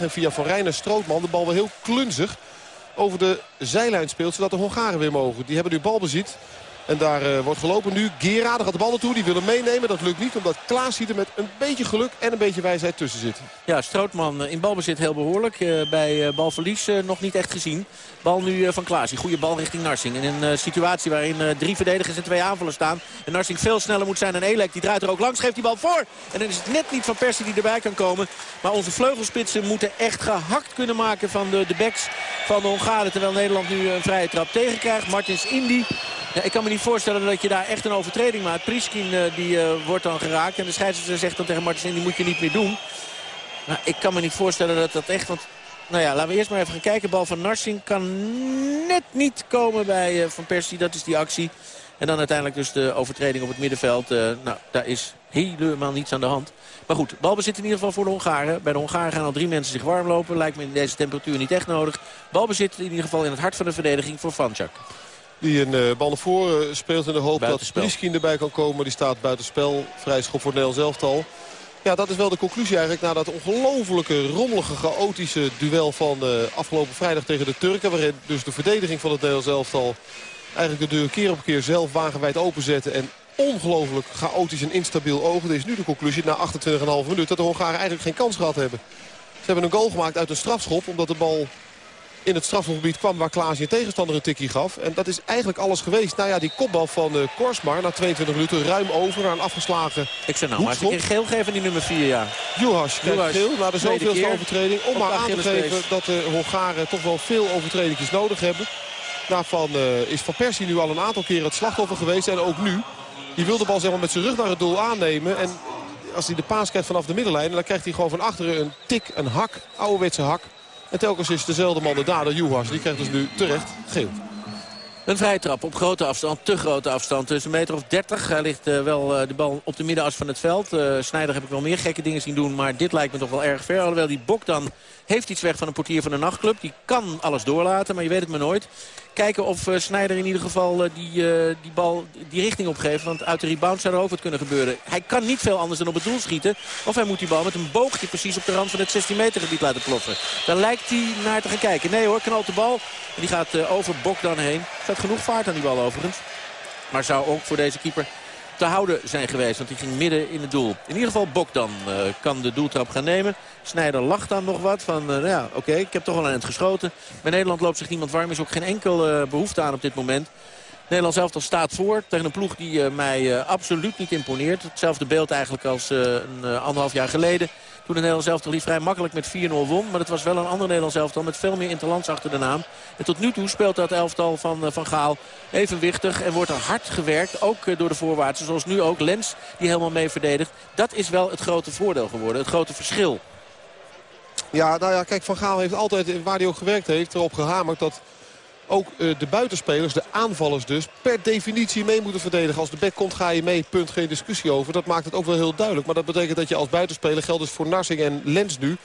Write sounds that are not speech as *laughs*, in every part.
En via Van Rijn Strootman de bal wel heel klunzig over de zijlijn speelt. Zodat de Hongaren weer mogen. Die hebben nu balbezit. En daar uh, wordt gelopen nu. Gera, daar gaat de bal naartoe. Die willen meenemen. Dat lukt niet omdat Klaas er met een beetje geluk en een beetje wijsheid tussen zit. Ja, Strootman in balbezit heel behoorlijk. Uh, bij balverlies nog niet echt gezien. Bal nu van Klaas. Goede bal richting Narsing. In een situatie waarin drie verdedigers en twee aanvallers staan. En Narsing veel sneller moet zijn dan Elek. Die draait er ook langs. Geeft die bal voor. En dan is het net niet van Persie die erbij kan komen. Maar onze vleugelspitsen moeten echt gehakt kunnen maken van de, de backs van de Hongaren. Terwijl Nederland nu een vrije trap tegenkrijgt. Martins Indy ja, ik kan me niet voorstellen dat je daar echt een overtreding maakt. Priskin uh, die uh, wordt dan geraakt. En de scheidsrechter zegt dan tegen Martens, die moet je niet meer doen. Maar ik kan me niet voorstellen dat dat echt... Want, nou ja, laten we eerst maar even gaan kijken. Bal van Narsing kan net niet komen bij uh, Van Persie. Dat is die actie. En dan uiteindelijk dus de overtreding op het middenveld. nou, daar is helemaal niets aan de hand. Maar goed, balbezit in ieder geval voor de Hongaren. Bij de Hongaren gaan al drie mensen zich warm lopen. Lijkt me in deze temperatuur niet echt nodig. Balbezit in ieder geval in het hart van de verdediging voor Vanchak. Die een uh, bal naar voren speelt in de hoop dat Priskin erbij kan komen. Die staat buitenspel. Vrij schop voor Nederland zelftal. Ja, dat is wel de conclusie eigenlijk na dat ongelofelijke, rommelige, chaotische duel van uh, afgelopen vrijdag tegen de Turken. Waarin dus de verdediging van het Nederlands elftal eigenlijk de deur keer op keer zelf wagenwijd openzette. En ongelooflijk chaotisch en instabiel ogen. Dit is nu de conclusie na 28,5 minuten dat de Hongaren eigenlijk geen kans gehad hebben. Ze hebben een goal gemaakt uit een strafschop omdat de bal in het strafgebied kwam waar Klaas je tegenstander een tikkie gaf. En dat is eigenlijk alles geweest. Nou ja, die kopbal van uh, Korsmar na 22 minuten ruim over naar een afgeslagen Ik zeg nou, maar geel geven die nummer 4, ja. Juhas krijgt geel na de zoveelste overtreding. Om maar aan te geven dat de Hongaren toch wel veel overtredingjes nodig hebben. Daarvan uh, is Van Persie nu al een aantal keren het slachtoffer geweest. En ook nu. Die wil de bal zeg maar, met zijn rug naar het doel aannemen. En als hij de paas krijgt vanaf de middenlijn... dan krijgt hij gewoon van achteren een tik, een hak, ouderwetse hak. En telkens is dezelfde man de dader, Juhas. Die krijgt dus nu terecht geel. Een vrije trap op grote afstand, te grote afstand. Dus een meter of 30. Hij ligt uh, wel uh, de bal op de middenas van het veld. Uh, Snijder heb ik wel meer gekke dingen zien doen. Maar dit lijkt me toch wel erg ver. Alhoewel die bok dan heeft iets weg van een portier van een nachtclub. Die kan alles doorlaten, maar je weet het maar nooit. Kijken of uh, Snijder in ieder geval uh, die, uh, die bal die richting opgeeft. Want uit de rebound zou er ook wat kunnen gebeuren. Hij kan niet veel anders dan op het doel schieten. Of hij moet die bal met een boogje precies op de rand van het 16 meter gebied laten ploffen. Daar lijkt hij naar te gaan kijken. Nee hoor, knalt de bal. En die gaat over Bok dan heen. Er staat genoeg vaart aan die bal overigens. Maar zou ook voor deze keeper te houden zijn geweest. Want die ging midden in het doel. In ieder geval Bok dan uh, kan de doeltrap gaan nemen. Snijder lacht dan nog wat van, uh, nou ja, oké, ik heb toch wel aan het geschoten. Bij Nederland loopt zich niemand warm. Is ook geen enkel uh, behoefte aan op dit moment. Nederland zelf al staat voor tegen een ploeg die mij absoluut niet imponeert. Hetzelfde beeld eigenlijk als een anderhalf jaar geleden. De Nederlands elftal vrij makkelijk met 4-0 won. Maar het was wel een ander Nederlands elftal met veel meer interlands achter de naam. En tot nu toe speelt dat elftal van, van Gaal evenwichtig. En wordt er hard gewerkt, ook door de voorwaartsen. Zoals nu ook Lens, die helemaal mee verdedigt. Dat is wel het grote voordeel geworden, het grote verschil. Ja, nou ja, kijk, Van Gaal heeft altijd, waar hij ook gewerkt heeft, erop gehamerd dat ook uh, de buitenspelers, de aanvallers dus, per definitie mee moeten verdedigen. Als de bek komt ga je mee, punt, geen discussie over. Dat maakt het ook wel heel duidelijk. Maar dat betekent dat je als buitenspeler, geldt dus voor Narsing en Lens nu,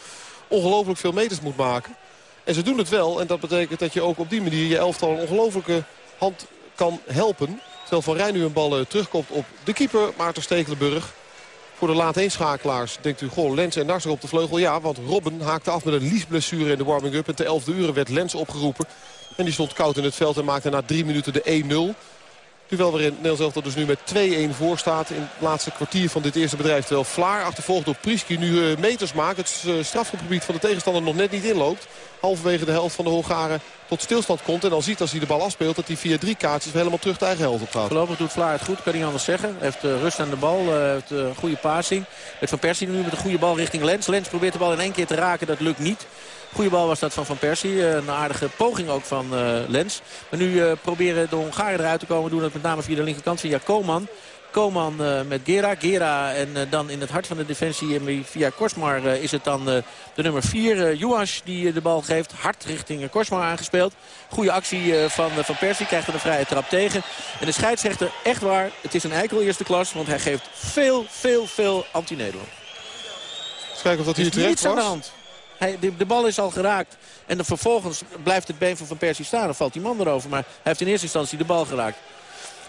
ongelooflijk veel meters moet maken. En ze doen het wel. En dat betekent dat je ook op die manier je elftal een ongelofelijke hand kan helpen. Terwijl Van Rijn nu een bal uh, terugkomt op de keeper, Maarten Stekelenburg. Voor de laat schakelaars denkt u, goh, Lens en Narsing op de vleugel. Ja, want Robben haakte af met een liesblessure in de warming-up. En te 11 uur werd Lens opgeroepen. En die stond koud in het veld en maakte na drie minuten de 1-0. Duel waarin Nederland Elftal dus nu met 2-1 voor staat in het laatste kwartier van dit eerste bedrijf. Terwijl Vlaar achtervolgd door Priski nu uh, meters maakt. Het uh, strafgebied van de tegenstander nog net niet inloopt. Halverwege de helft van de Hongaren tot stilstand komt. En dan ziet als hij de bal afspeelt dat hij via drie kaartjes helemaal terug de eigen helft op gaat. Voorlopig doet Vlaar het goed, kan niet anders zeggen. Heeft uh, rust aan de bal, heeft een goede passing. Met Van Persie nu met een goede bal richting Lens. Lens probeert de bal in één keer te raken, dat lukt niet. Goede bal was dat van Van Persie. Een aardige poging ook van uh, Lens. Maar nu uh, proberen de Hongaren eruit te komen. Doen dat met name via de linkerkant via Koman. Koman uh, met Gera. Gera en uh, dan in het hart van de defensie uh, via Korsmar is het dan de nummer 4. Juas die de bal geeft. Hard richting Korsmar aangespeeld. Goede actie van Van Persie. Krijgt er een vrije trap tegen. En de scheidsrechter, echt waar, het is een eikel eerste klas. Want hij geeft veel, veel, veel anti-Nederland. Eens kijken of dat hier terecht was. Hij, de, de, bal is al geraakt. En dan vervolgens blijft het been van Van Persie staan. Dan valt die man erover. Maar hij heeft in eerste instantie de bal geraakt.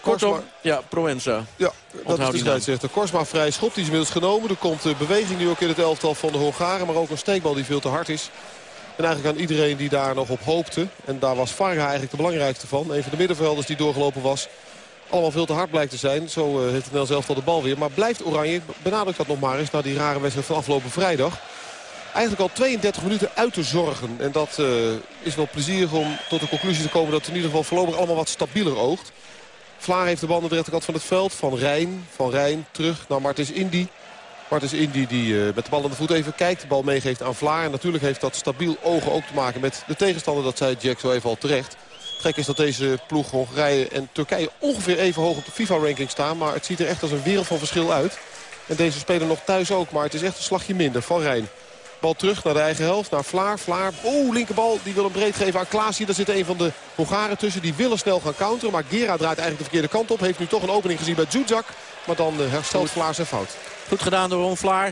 Kortom, ja, Proenza. Ja, dat is de scheidsrechter. Korsma vrij schop, die is inmiddels genomen. Er komt de beweging nu ook in het elftal van de Hongaren. Maar ook een steekbal die veel te hard is. En eigenlijk aan iedereen die daar nog op hoopte. En daar was Varga eigenlijk de belangrijkste van. Een van de middenvelders die doorgelopen was. Allemaal veel te hard blijkt te zijn. Zo uh, heeft het Nel zelf al de bal weer. Maar blijft Oranje, benadruk dat nog maar eens... na die rare wedstrijd van afgelopen vrijdag eigenlijk al 32 minuten uit te zorgen. En dat uh, is wel plezierig om tot de conclusie te komen dat het in ieder geval voorlopig allemaal wat stabieler oogt. Vlaar heeft de bal aan de rechterkant van het veld. Van Rijn, van Rijn terug naar Martens Indy. Martens Indy die uh, met de bal aan de voet even kijkt. De bal meegeeft aan Vlaar. En natuurlijk heeft dat stabiel ogen ook te maken met de tegenstander. Dat zei Jack zo even al terecht. Gek is dat deze ploeg Hongarije en Turkije ongeveer even hoog op de FIFA-ranking staan. Maar het ziet er echt als een wereld van verschil uit. En deze spelen nog thuis ook. Maar het is echt een slagje minder. Van Rijn. Bal terug naar de eigen helft, naar Vlaar. Vlaar, oeh, linkerbal, die wil hem breed geven aan Klaas. Hier, daar zit een van de Hongaren tussen. Die willen snel gaan counteren, maar Gera draait eigenlijk de verkeerde kant op. Heeft nu toch een opening gezien bij Zuzak. Maar dan eh, herstelt Vlaar zijn fout. Goed gedaan door Ron Vlaar.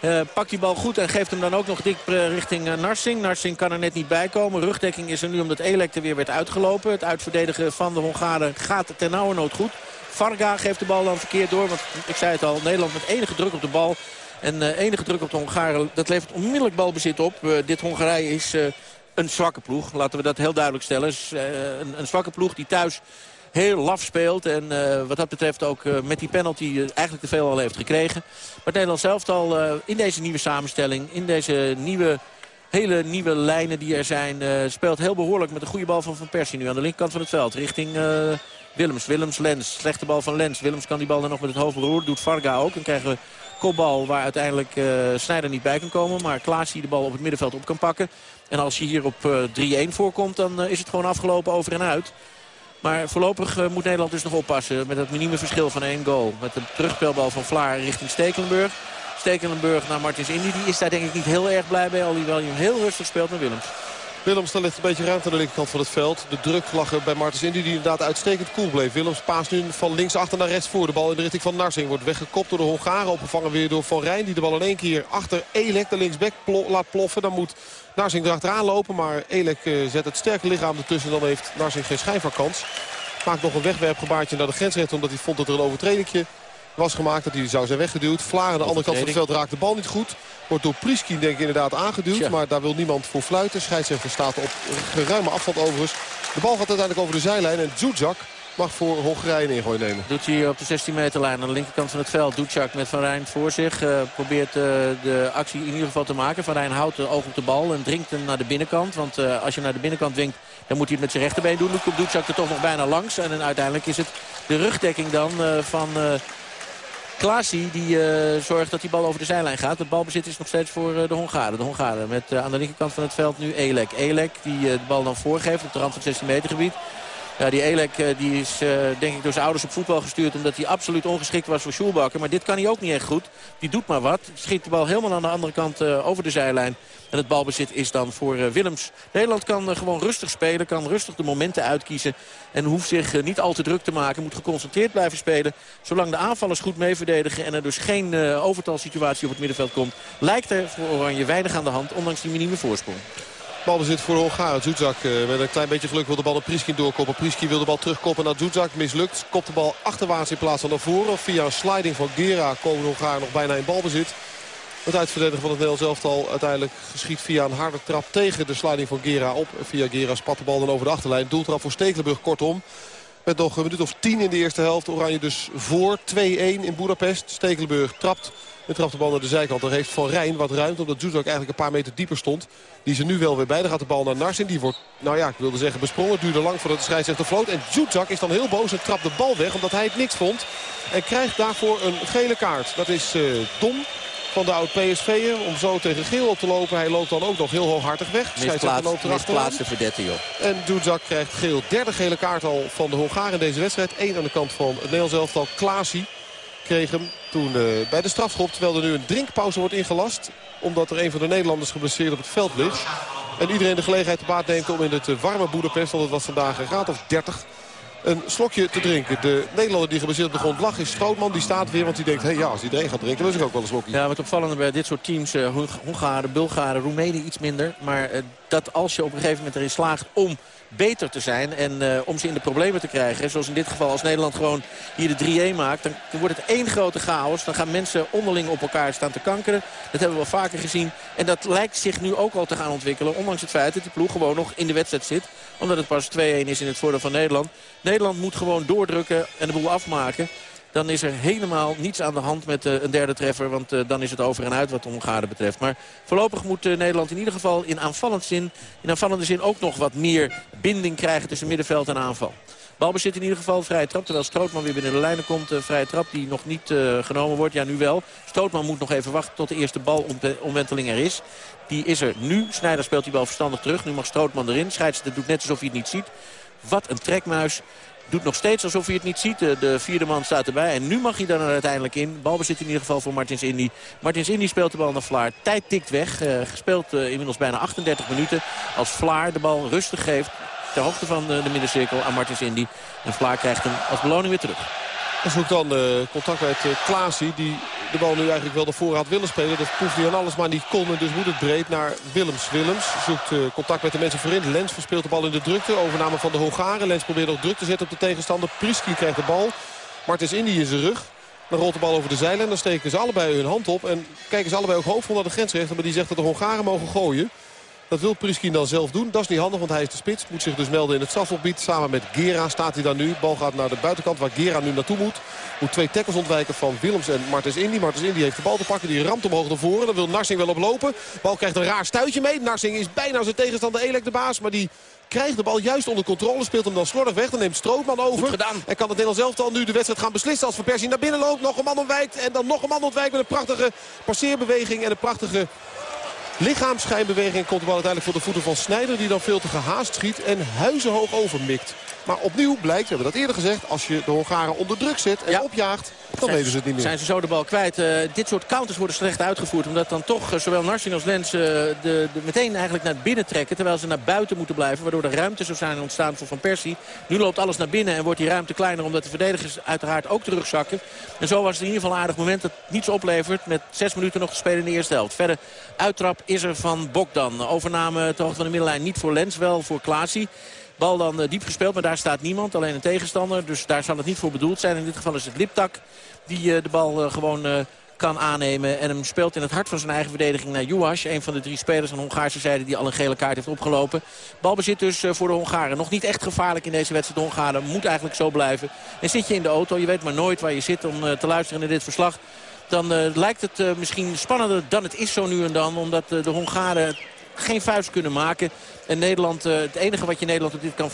Uh, pakt die bal goed en geeft hem dan ook nog dik uh, richting uh, Narsing. Narsing kan er net niet bij komen. Rugdekking is er nu omdat Elek er weer werd uitgelopen. Het uitverdedigen van de Hongaren gaat ten nauwe nood goed. Varga geeft de bal dan verkeerd door. Want ik zei het al, Nederland met enige druk op de bal. En uh, enige druk op de Hongaren, dat levert onmiddellijk balbezit op. Uh, dit Hongarije is uh, een zwakke ploeg. Laten we dat heel duidelijk stellen. Is, een, een, zwakke ploeg die thuis heel laf speelt. En wat dat betreft ook met die penalty eigenlijk te veel al heeft gekregen. Maar Nederland zelf al in deze nieuwe samenstelling, in deze nieuwe hele nieuwe lijnen die er zijn. Speelt heel behoorlijk met een goede bal van Van Persie nu aan de linkerkant van het veld. Richting Willems. Willems, Lens. Slechte bal van Lens. Willems kan die bal dan nog met het hoofd beroeren. Doet Varga ook. En krijgen we kopbal waar uiteindelijk uh, Snijder niet bij kan komen. Maar Klaas die de bal op het middenveld op kan pakken. En als je hier op 3-1 voorkomt, dan is het gewoon afgelopen over en uit. Maar voorlopig moet Nederland dus nog oppassen met het minieme verschil van één goal. Met de terugspeelbal van Vlaar richting Stekelenburg. Stekelenburg naar Martins Indy. Die is daar denk ik niet heel erg blij bij. Alhoewel hij hem heel rustig speelt naar Willems. Willems, daar ligt een beetje ruimte aan de linkerkant van het veld. De druk lag er bij Martens Indy die inderdaad uitstekend cool bleef. Willems paast nu van links achter naar rechts voor. De bal in de richting van Narsing wordt weggekopt door de Hongaren. Opgevangen weer door Van Rijn die de bal in één keer achter Elek, de linksback, laat ploffen. Dan moet Narsing erachteraan lopen. Maar Elek uh, zet het sterke lichaam ertussen. Dan heeft Narsing geen schijn van kans. Maakt nog een wegwerpgebaartje naar de grensrechter omdat hij vond dat er een overtredingje was gemaakt. Dat hij zou zijn weggeduwd. Vlaar aan de andere kant van het veld raakt de bal niet goed. Wordt door Priskin denk ik inderdaad aangeduwd. Maar daar wil niemand voor fluiten. Scheidsrechter staat op geruime afstand overigens. De bal gaat uiteindelijk over de zijlijn. En Zuzak mag voor Hongarije een ingooi nemen. Doet hij op de 16 meter lijn aan de linkerkant van het veld. Doetjak met Van Rijn voor zich. Uh, probeert uh, de actie in ieder geval te maken. Van Rijn houdt de oog op de bal en dringt hem naar de binnenkant. Want uh, als je naar de binnenkant dwingt, dan moet hij het met zijn rechterbeen doen. Dan komt Doetjak er toch nog bijna langs. En uiteindelijk is het de rugdekking dan van... Klaasie die uh, zorgt dat die bal over de zijlijn gaat. Het balbezit is nog steeds voor uh, de Hongaren. De Hongaren met uh, aan de linkerkant van het veld nu Elek. Elek die de bal dan voorgeeft op de rand van het 16 meter gebied. Ja, die Elek die is denk ik door zijn ouders op voetbal gestuurd... omdat hij absoluut ongeschikt was voor Schulbakker. Maar dit kan hij ook niet echt goed. Die doet maar wat. Schiet de bal helemaal aan de andere kant over de zijlijn. En het balbezit is dan voor Willems. Nederland kan gewoon rustig spelen, kan rustig de momenten uitkiezen. En hoeft zich niet al te druk te maken, moet geconcentreerd blijven spelen. Zolang de aanvallers goed mee verdedigen en er dus geen overtalsituatie op het middenveld komt... lijkt er voor Oranje weinig aan de hand, ondanks die minieme voorsprong. Balbezit voor de Hongaren. Zuzak uh, met een klein beetje geluk wil de bal naar Priskin doorkoppen. Priskin wil de bal terugkoppen naar Zuzak. Mislukt. Kopt de bal achterwaarts in plaats van naar voren. Via een sliding van Gera komen de Hongaren nog bijna in balbezit. Het uitverdedigen van het Nederlands elftal uiteindelijk geschiet via een harde trap tegen de sliding van Gera op. Via Gera spat de bal dan over de achterlijn. Doeltrap voor Stekelenburg kortom. Met nog een minuut of tien in de eerste helft. Oranje dus voor 2-1 in Budapest. Stekelenburg trapt. En trapt de bal naar de zijkant. Er heeft Van Rijn wat ruimte omdat Zuzak eigenlijk een paar meter dieper stond. Die ze nu wel weer bij. Dan gaat de bal naar Narsin. Die wordt, nou ja, ik wilde zeggen besprongen. Het duurde lang voordat de scheidsrechter floot. En Zuzak is dan heel boos en trapt de bal weg omdat hij het niks vond. En krijgt daarvoor een gele kaart. Dat is uh, dom van de oud-PSV'er. Om zo tegen Geel op te lopen. Hij loopt dan ook nog heel hooghartig weg. Misplaatste verdette, joh. En Duzak krijgt geel. Derde gele kaart al van de Hongaren in deze wedstrijd. Eén aan de kant van het Nederlands elftal. Klaasie kreeg hem toen uh, bij de strafschop. Terwijl er nu een drinkpauze wordt ingelast. Omdat er een van de Nederlanders geblesseerd op het veld ligt. En iedereen de gelegenheid te baat neemt om in het warme Boedapest. Want het was vandaag een graad of 30 een slokje te drinken. De Nederlander die gebaseerd op de grond lag is Strootman. Die staat weer, want die denkt, hey, ja, als iedereen gaat drinken, dan is ik ook wel een slokje. Ja, wat opvallende bij dit soort teams, uh, Hongaren, Bulgaren, Roemenen iets minder. Maar dat als je op een gegeven moment erin slaagt om beter te zijn. En uh, om ze in de problemen te krijgen. Zoals in dit geval als Nederland gewoon hier de 3-1 maakt. Dan wordt het één grote chaos. Dan gaan mensen onderling op elkaar staan te kankeren. Dat hebben we wel vaker gezien. En dat lijkt zich nu ook al te gaan ontwikkelen. Ondanks het feit dat die ploeg gewoon nog in de wedstrijd zit. Omdat het pas 2-1 is in het voordeel van Nederland. Nederland moet gewoon doordrukken en de boel afmaken dan is er helemaal niets aan de hand met uh, een derde treffer. Want uh, dan is het over en uit wat de Hongaren betreft. Maar voorlopig moet uh, Nederland in ieder geval in, aanvallend zin, in aanvallende zin ook nog wat meer binding krijgen tussen middenveld en aanval. Balbezit in ieder geval vrije trap. Terwijl Strootman weer binnen de lijnen komt. vrije trap die nog niet genomen wordt. Ja, nu wel. Strootman moet nog even wachten tot de eerste balomwenteling er is. Die is er nu. Snijder speelt die bal verstandig terug. Nu mag Strootman erin. Scheidsrechter doet net alsof hij het niet ziet. Wat een trekmuis. Doet nog steeds alsof hij het niet ziet. De, vierde man staat erbij. En nu mag hij dan er uiteindelijk in. Balbezit in ieder geval voor Martins Indy. Martins Indy speelt de bal naar Vlaar. Tijd tikt weg. Uh, gespeeld uh, inmiddels bijna 38 minuten. Als Vlaar de bal rustig geeft. Ter hoogte van de, de middencirkel aan Martins Indy. En Vlaar krijgt hem als beloning weer terug. En zoekt dan uh, contact met uh. Die de bal nu eigenlijk wel de voorraad willen spelen. Dat proeft hij aan alles maar niet kon. En dus moet het breed naar Willems. Willems zoekt uh, contact met de mensen voorin. Lens verspeelt de bal in de drukte. Overname van de Hongaren. Lens probeert nog druk te zetten op de tegenstander. Priski krijgt de bal. Martens Indy in zijn rug. Dan rolt de bal over de zijlijn. En dan steken ze allebei hun hand op. En kijken ze allebei ook hoofd naar de grensrechter. Maar die zegt dat de Hongaren mogen gooien. Dat wil Priskin dan zelf doen. Dat is niet handig, want hij is de spits. Moet zich dus melden in het strafgebied. Samen met Gera staat hij dan nu. Bal gaat naar de buitenkant waar Gera nu naartoe moet. Moet twee tackles ontwijken van Willems en Martens Indy. Martens Indy heeft de bal te pakken. Die ramt omhoog naar voren. Dan wil Narsing wel oplopen. Bal krijgt een raar stuitje mee. Narsing is bijna zijn tegenstander Elek de baas. Maar die krijgt de bal juist onder controle. Speelt hem dan slordig weg. Dan neemt Strootman over. En kan het Nederlands elftal nu de wedstrijd gaan beslissen. Als Van Persie naar binnen loopt. Nog een man ontwijkt. En dan nog een man ontwijkt met een prachtige passeerbeweging. En een prachtige lichaamschijnbeweging komt de bal uiteindelijk voor de voeten van Snijder. Die dan veel te gehaast schiet en huizenhoog overmikt. Maar opnieuw blijkt, we hebben dat eerder gezegd... als je de Hongaren onder druk zet en opjaagt, dan weten ze het niet meer. Zijn ze zo de bal kwijt. Uh, dit soort counters worden slecht uitgevoerd. Omdat dan toch uh, zowel Narsing als Lens uh, de, de, meteen eigenlijk naar binnen trekken. Terwijl ze naar buiten moeten blijven. Waardoor er ruimte zou zijn ontstaan voor Van Persie. Nu loopt alles naar binnen en wordt die ruimte kleiner. Omdat de verdedigers uiteraard ook terugzakken. En zo was het in ieder geval een aardig moment dat niets oplevert. Met zes minuten nog te spelen in de eerste helft. Verder uittrap is er van Bokdan. Overname ter hoogte van de middenlijn niet voor Lens, wel voor Klaasie. Bal dan diep gespeeld, maar daar staat niemand. Alleen een tegenstander, dus daar zal het niet voor bedoeld zijn. In dit geval is het Liptak die de bal gewoon kan aannemen. En hem speelt in het hart van zijn eigen verdediging naar Juhas. Een van de drie spelers aan de Hongaarse zijde die al een gele kaart heeft opgelopen. Balbezit dus voor de Hongaren. Nog niet echt gevaarlijk in deze wedstrijd. De Hongaren moet eigenlijk zo blijven. En zit je in de auto, je weet maar nooit waar je zit om te luisteren naar dit verslag dan lijkt het misschien spannender dan het is zo nu en dan. Omdat de Hongaren geen vuist kunnen maken. En Nederland, het enige wat je Nederland op dit kan,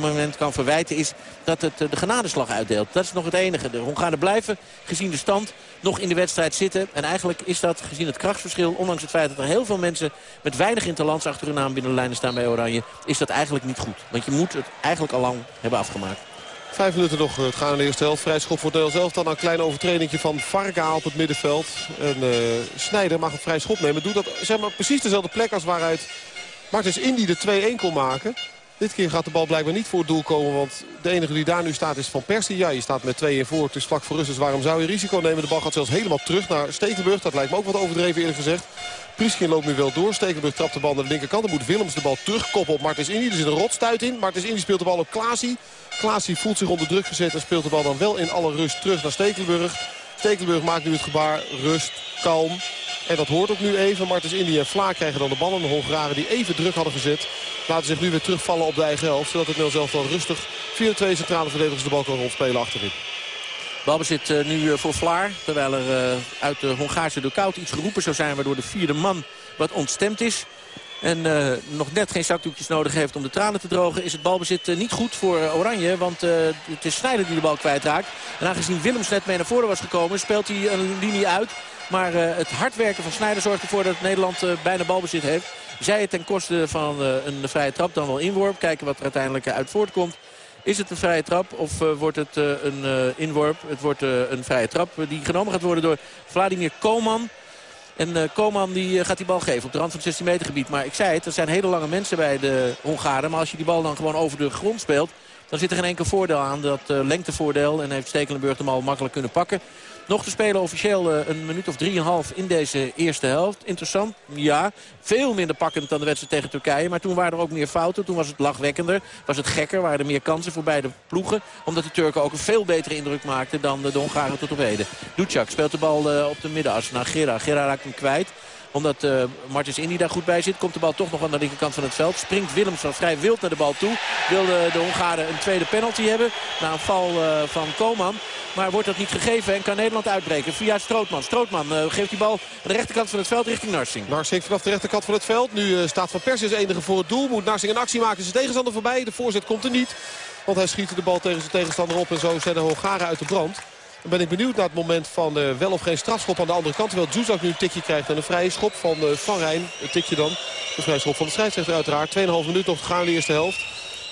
moment kan verwijten is dat het de genadeslag uitdeelt. Dat is nog het enige. De Hongaren blijven, gezien de stand, nog in de wedstrijd zitten. En eigenlijk is dat, gezien het krachtsverschil, ondanks het feit dat er heel veel mensen met weinig interlands achter hun naam binnen de lijnen staan bij Oranje, is dat eigenlijk niet goed. Want je moet het eigenlijk al lang hebben afgemaakt. Vijf minuten nog het gaan in de eerste helft. Vrij schop voor Deel zelf. Dan een klein overtreding van Varga op het middenveld. En uh, Snijder mag een vrij schop nemen. Doet dat zeg maar, precies dezelfde plek als waaruit Martens Indy de 2-1 kon maken. Dit keer gaat de bal blijkbaar niet voor het doel komen. Want de enige die daar nu staat is Van Persie. Ja, je staat met 2 in voor. Het is vlak voor rust. Dus waarom zou je risico nemen? De bal gaat zelfs helemaal terug naar Stekenburg. Dat lijkt me ook wat overdreven eerlijk gezegd. Prieskin loopt nu wel door. Stekenburg trapt de bal naar de linkerkant. Dan moet Willems de bal terugkoppen op Martens Indy. Er zit een rotstuit in. Martens Indy speelt de bal op Klaasie. Klaasie voelt zich onder druk gezet en speelt de bal dan wel in alle rust terug naar Stekelenburg. Stekelenburg maakt nu het gebaar. Rust, kalm. En dat hoort ook nu even. Martens Indy en Vlaar krijgen dan de bal. En de Hongaren die even druk hadden gezet. Laten zich nu weer terugvallen op de eigen helft. Zodat het Nel zelf wel rustig via de twee centrale verdedigers de bal kan rondspelen achterin. Balbezit uh, nu voor Vlaar. Terwijl er uh, uit de Hongaarse dugout iets geroepen zou zijn. Waardoor de vierde man wat ontstemd is. En nog net geen zakdoekjes nodig heeft om de tranen te drogen... is het balbezit niet goed voor Oranje. Want het is Snijder die de bal kwijtraakt. En aangezien Willems net mee naar voren was gekomen... speelt hij een linie uit. Maar het hard werken van Snijder zorgt ervoor dat Nederland bijna balbezit heeft. Zij het ten koste van een vrije trap dan wel inworp. Kijken wat er uiteindelijk uit voortkomt. Is het een vrije trap of wordt het een inworp? Het wordt een vrije trap die genomen gaat worden door Vladimir Koman... En Koman die, gaat die bal geven op de rand van het 16 meter gebied. Maar ik zei het, er zijn hele lange mensen bij de Hongaren. Maar als je die bal dan gewoon over de grond speelt... Dan zit er geen enkel voordeel aan. Dat lengtevoordeel. En heeft Stekelenburg hem al makkelijk kunnen pakken. Nog te spelen officieel uh, een minuut of 3,5 in deze eerste helft. Interessant, ja. Veel minder pakkend dan de wedstrijd tegen Turkije. Maar toen waren er ook meer fouten. Toen was het lachwekkender. Was het gekker. Waren er meer kansen voor beide ploegen. Omdat de Turken ook een veel betere indruk maakten dan de, Hongaren tot op heden. Ducjak speelt de bal uh, op de middenas naar Gera. Gera raakt hem kwijt omdat uh, Martins Indy daar goed bij zit. Komt de bal toch nog aan de linkerkant van het veld. Springt Willems van vrij wild naar de bal toe. Wilde de Hongaren een tweede penalty hebben. Na een val uh, van Koman. Maar wordt dat niet gegeven en kan Nederland uitbreken via Strootman. Strootman uh, geeft die bal aan de rechterkant van het veld richting Narsing. Narsing vanaf de rechterkant van het veld. Nu staat Van Persie enige voor het doel. Moet Narsing een actie maken. Zijn tegenstander voorbij. De voorzet komt er niet. Want hij schiet de bal tegen zijn tegenstander op. En zo zijn de Hongaren uit de brand. Dan ben ik benieuwd naar het moment van uh, wel of geen strafschop aan de andere kant. Terwijl Zuzak nu een tikje krijgt en een vrije schop van uh, Van Rijn. Een tikje dan. Een vrije schop van de scheidsrechter uiteraard. 2,5 minuut nog te gaan in de eerste helft.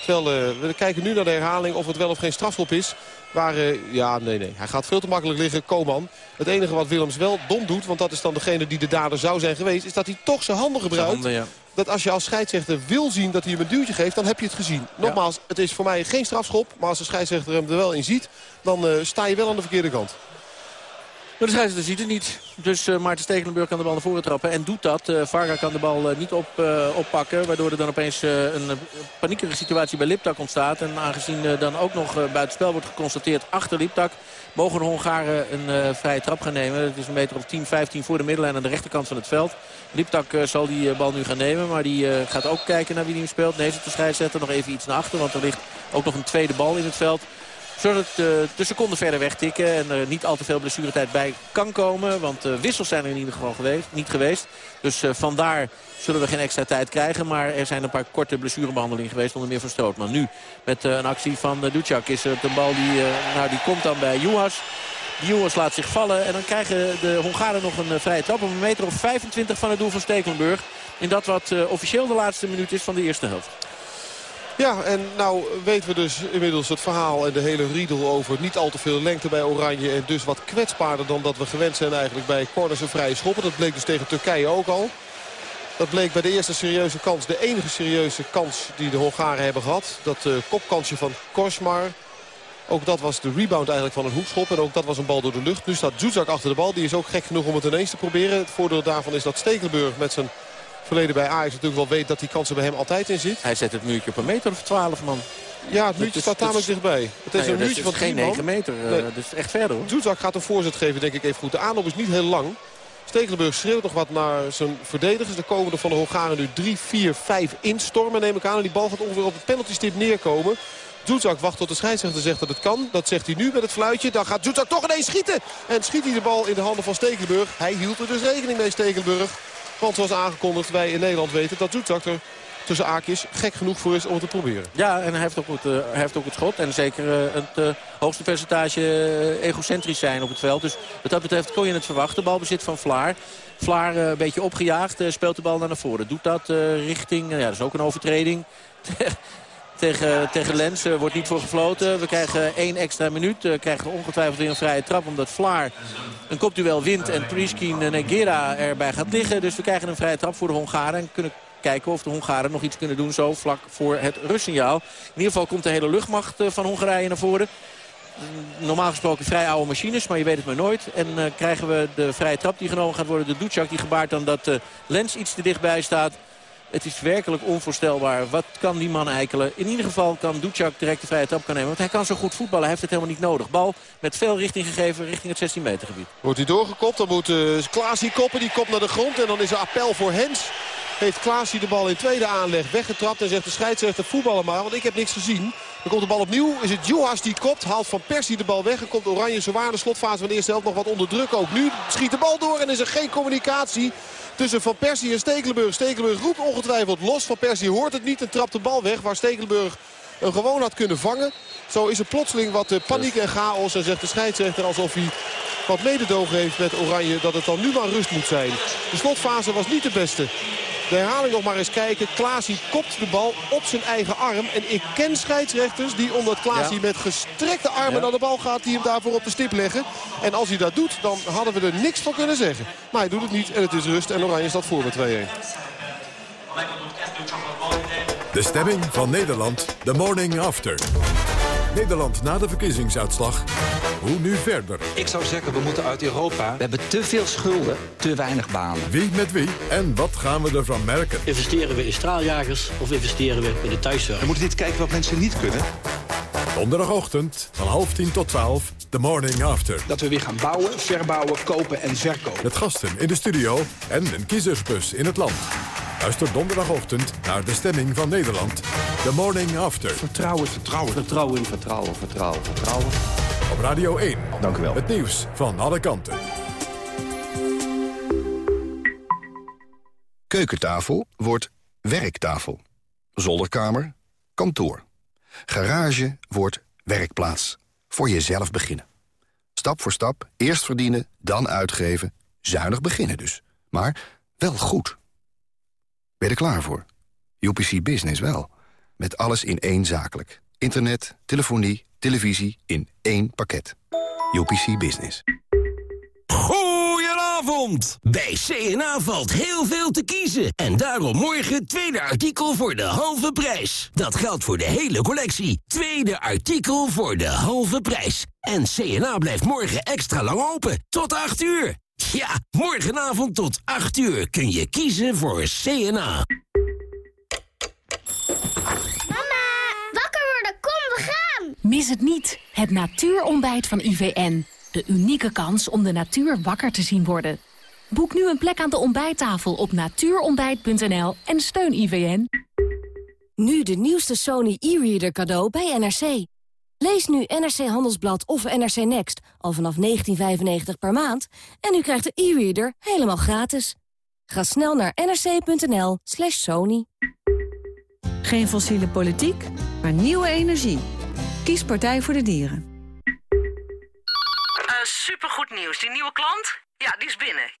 Terwijl uh, we kijken nu naar de herhaling of het wel of geen strafschop is. Waar, ja, nee, nee. Hij gaat veel te makkelijk liggen, Koman. Het enige wat Willems wel dom doet, want dat is dan degene die de dader zou zijn geweest... is dat hij toch zijn handen gebruikt. Ja dat als je als scheidsrechter wil zien dat hij hem een duwtje geeft... dan heb je het gezien. Nogmaals, het is voor mij geen strafschop. Maar als de scheidsrechter hem er wel in ziet... dan uh, sta je wel aan de verkeerde kant. Maar de scheidsrechter ziet het niet. Dus uh, Maarten Stekelenburg kan de bal naar voren trappen. En doet dat. Uh, Varga kan de bal uh, niet op, oppakken. Waardoor er dan opeens een paniekerige situatie bij Liptak ontstaat. En aangezien dan ook nog buitenspel wordt geconstateerd achter Liptak... mogen de Hongaren een vrije trap gaan nemen. Het is een meter of 10, 15 voor de middenlijn aan de rechterkant van het veld. Liptak zal die bal nu gaan nemen. Maar die gaat ook kijken naar wie hem speelt. Nee, zit de scheidsrechter nog even iets naar achter. Want er ligt ook nog een tweede bal in het veld zodat uh, de seconden verder wegtikken. En er niet al te veel blessuretijd bij kan komen. Want uh, wissels zijn er in ieder geval geweest, niet geweest. Dus uh, vandaar zullen we geen extra tijd krijgen. Maar er zijn een paar korte blessurebehandelingen geweest. Onder meer van Strootman. Nu met een actie van Ducjak is het een bal die, nou, die komt dan bij Juhas. Juhas laat zich vallen. En dan krijgen de Hongaren nog een vrije trap. Op een meter of 25 van het doel van Stekelenburg. In dat wat officieel de laatste minuut is van de eerste helft. Ja, en nou weten we dus inmiddels het verhaal en de hele riedel over niet al te veel lengte bij Oranje. En dus wat kwetsbaarder dan dat we gewend zijn eigenlijk bij corners en vrije schoppen. Dat bleek dus tegen Turkije ook al. Dat bleek bij de eerste serieuze kans, de enige serieuze kans die de Hongaren hebben gehad. Dat uh, kopkansje van Korsmar. Ook dat was de rebound eigenlijk van een hoekschop. En ook dat was een bal door de lucht. Nu staat Zuzak achter de bal. Die is ook gek genoeg om het ineens te proberen. Het voordeel daarvan is dat Stekelenburg met zijn verleden bij Ajax natuurlijk wel weet dat die kansen bij hem altijd in zit. Hij zet het muurtje op een meter of 12 man. Ja, het muurtje staat tamelijk dichtbij. Het is een muurtje van geen 9 meter. Nee. Dus echt verder hoor. Zoetzak gaat een voorzet geven denk ik even goed. De aanloop is niet heel lang. Stekelenburg schreeuwt nog wat naar zijn verdedigers. Er komen er van de Hongaren nu 3, 4, 5 instormen neem ik aan. En die bal gaat ongeveer op het penaltystip neerkomen. Zoetzak wacht tot de scheidsrechter zegt dat het kan. Dat zegt hij nu met het fluitje. Dan gaat Zoetzak toch ineens schieten. En schiet hij de bal in de handen van Stekelenburg. Hij hield er dus rekening mee Stekelenburg. Want zoals aangekondigd, wij in Nederland weten dat Zoetzak er tussen aakjes gek genoeg voor is om het te proberen. Ja, en hij heeft ook het, hij heeft ook het schot. En zeker uh, het uh, hoogste percentage egocentrisch zijn op het veld. Dus wat dat betreft kon je het verwachten. Balbezit van Vlaar. Vlaar een beetje opgejaagd, speelt de bal naar voren. Doet dat richting, ja dat is ook een overtreding. *laughs* tegen, tegen Lens. Uh, wordt niet voor gefloten. We krijgen één extra minuut. Krijgen we ongetwijfeld weer een vrije trap. Omdat Vlaar een kopduel wint en Priskin Negera erbij gaat liggen. Dus we krijgen een vrije trap voor de Hongaren. En kunnen kijken of de Hongaren nog iets kunnen doen zo vlak voor het rustsignaal. In ieder geval komt de hele luchtmacht eh, van Hongarije naar voren. Normaal gesproken vrij oude machines, maar je weet het maar nooit. En krijgen we de vrije trap die genomen gaat worden. De Ducjak die gebaart dan dat Lens iets te dichtbij staat. Het is werkelijk onvoorstelbaar. Wat kan die man eikelen? In ieder geval kan Ducjak direct de vrije trap kan nemen. Want hij kan zo goed voetballen. Hij heeft het helemaal niet nodig. Bal met veel richting gegeven richting het 16 meter gebied. Wordt hij doorgekopt. Dan moet uh, Klaas die koppen. Die kopt naar de grond. En dan is er appel voor Hens. Heeft Klaas de bal in tweede aanleg weggetrapt. En zegt de scheidsrechter voetballen maar. Want ik heb niks gezien. Dan komt de bal opnieuw. Is het Juhas die kopt. Haalt Van Persie de bal weg. En komt Oranje zwaar de slotfase van de eerste helft nog wat onder druk. Ook nu schiet de bal door. En is er geen communicatie tussen Van Persie en Stekelenburg. Stekelenburg roept ongetwijfeld los. Van Persie hoort het niet en trapt de bal weg. Waar Stekelenburg hem gewoon had kunnen vangen. Zo is er plotseling wat eh, paniek en chaos. En zegt de scheidsrechter alsof hij wat mededogen heeft met Oranje. Dat het dan nu maar rust moet zijn. De slotfase was niet de beste. De herhaling nog maar eens kijken. Klaasie kopt de bal op zijn eigen arm. En ik ken scheidsrechters die omdat Klaasie met gestrekte armen naar de bal gaat... die hem daarvoor op de stip leggen. En als hij dat doet, dan hadden we er niks van kunnen zeggen. Maar hij doet het niet en het is rust. En Oranje staat voor met 2-1. De stemming van Nederland, the morning after. Nederland na de verkiezingsuitslag. Hoe nu verder? Ik zou zeggen, we moeten uit Europa. We hebben te veel schulden, te weinig banen. Wie met wie en wat gaan we ervan merken? Investeren we in straaljagers of investeren we in de thuiszorg? We moeten niet kijken wat mensen niet kunnen. Donderdagochtend van half tien tot twaalf, The Morning After. Dat we weer gaan bouwen, verbouwen, kopen en verkopen. Met gasten in de studio en een kiezersbus in het land. Luister donderdagochtend naar de stemming van Nederland. The Morning After. Vertrouwen, vertrouwen. Vertrouwen, vertrouwen, vertrouwen, vertrouwen. Op Radio 1. Dank u wel. Het nieuws van alle kanten. Keukentafel wordt werktafel. Zolderkamer, kantoor. Garage wordt werkplaats. Voor jezelf beginnen. Stap voor stap, eerst verdienen, dan uitgeven. Zuinig beginnen dus. Maar wel goed. Ben je er klaar voor? UPC Business wel. Met alles in één zakelijk. Internet, telefonie, televisie in één pakket. UPC Business. Goedenavond! Bij CNA valt heel veel te kiezen. En daarom morgen tweede artikel voor de halve prijs. Dat geldt voor de hele collectie. Tweede artikel voor de halve prijs. En CNA blijft morgen extra lang open. Tot 8 uur. Ja, morgenavond tot 8 uur kun je kiezen voor CNA. Mama, wakker worden, kom, we gaan! Mis het niet, het natuurontbijt van IVN. De unieke kans om de natuur wakker te zien worden. Boek nu een plek aan de ontbijttafel op natuurontbijt.nl en steun IVN. Nu de nieuwste Sony e-reader cadeau bij NRC. Lees nu NRC Handelsblad of NRC Next al vanaf 19,95 per maand... en u krijgt de e-reader helemaal gratis. Ga snel naar nrc.nl slash sony. Geen fossiele politiek, maar nieuwe energie. Kies Partij voor de Dieren. Uh, supergoed nieuws. Die nieuwe klant? Ja, die is binnen.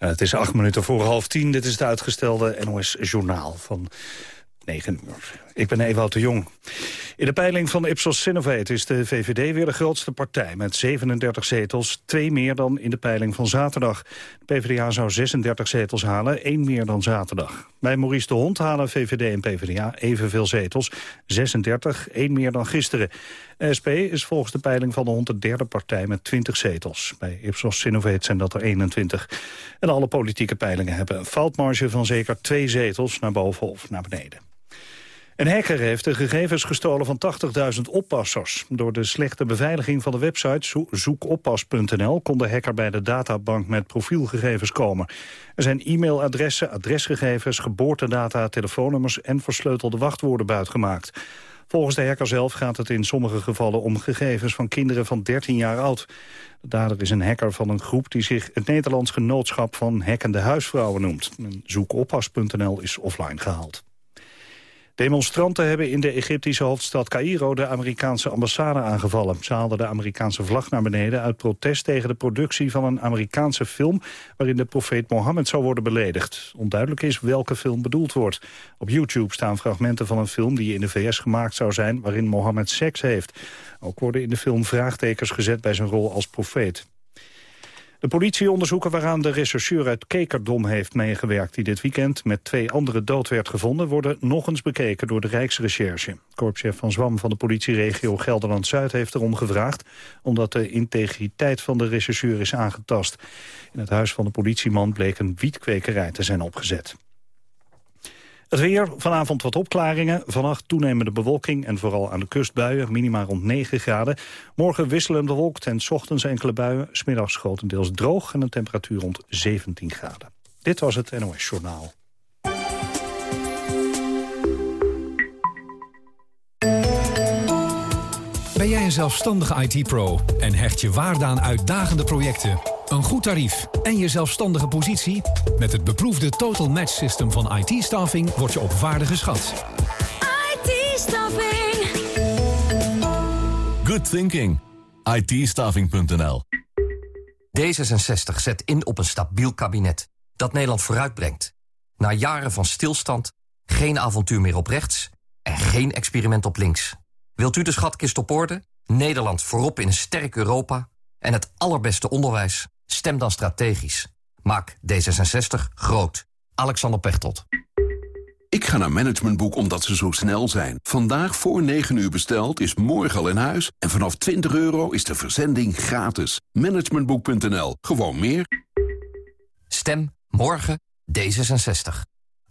Uh, het is acht minuten voor half tien. Dit is het uitgestelde NOS-journaal van 9 uur. Ik ben Ewout de Jong. In de peiling van Ipsos Sinovate is de VVD weer de grootste partij... met 37 zetels, twee meer dan in de peiling van zaterdag. De PvdA zou 36 zetels halen, één meer dan zaterdag. Bij Maurice de Hond halen VVD en PvdA evenveel zetels, 36, één meer dan gisteren. SP is volgens de peiling van de Hond de derde partij met 20 zetels. Bij Ipsos Sinovate zijn dat er 21. En alle politieke peilingen hebben een foutmarge van zeker twee zetels... naar boven of naar beneden. Een hacker heeft de gegevens gestolen van 80.000 oppassers. Door de slechte beveiliging van de website zoekoppas.nl... kon de hacker bij de databank met profielgegevens komen. Er zijn e-mailadressen, adresgegevens, geboortedata, telefoonnummers... en versleutelde wachtwoorden buitgemaakt. Volgens de hacker zelf gaat het in sommige gevallen om gegevens van kinderen van 13 jaar oud. De dader is een hacker van een groep die zich het Nederlands Genootschap van Hackende Huisvrouwen noemt. Zoekoppas.nl is offline gehaald. Demonstranten hebben in de Egyptische hoofdstad Cairo de Amerikaanse ambassade aangevallen. Ze haalden de Amerikaanse vlag naar beneden uit protest tegen de productie van een Amerikaanse film waarin de profeet Mohammed zou worden beledigd. Onduidelijk is welke film bedoeld wordt. Op YouTube staan fragmenten van een film die in de VS gemaakt zou zijn waarin Mohammed seks heeft. Ook worden in de film vraagtekens gezet bij zijn rol als profeet. De politie onderzoeken waaraan de rechercheur uit Kekerdom heeft meegewerkt... die dit weekend met twee anderen dood werd gevonden... worden nog eens bekeken door de Rijksrecherche. Korpschef van Zwam van de politieregio Gelderland-Zuid heeft erom gevraagd... omdat de integriteit van de rechercheur is aangetast. In het huis van de politieman bleek een wietkwekerij te zijn opgezet. Het weer, vanavond wat opklaringen. Vannacht toenemende bewolking en vooral aan de kust buien. Minima rond 9 graden. Morgen wisselend bewolkt en ochtends enkele buien. Smiddags grotendeels droog en een temperatuur rond 17 graden. Dit was het NOS Journaal. Ben jij een zelfstandige IT-pro en hecht je waarde aan uitdagende projecten... Een goed tarief en je zelfstandige positie? Met het beproefde Total Match System van IT-staffing word je op waarde geschat. IT-staffing. Good thinking. it D66 zet in op een stabiel kabinet dat Nederland vooruitbrengt. Na jaren van stilstand, geen avontuur meer op rechts en geen experiment op links. Wilt u de schatkist op orde? Nederland voorop in een sterk Europa en het allerbeste onderwijs? Stem dan strategisch. Maak D66 groot. Alexander Pechtold. Ik ga naar Managementboek omdat ze zo snel zijn. Vandaag voor 9 uur besteld is morgen al in huis. En vanaf 20 euro is de verzending gratis. Managementboek.nl. Gewoon meer. Stem morgen D66.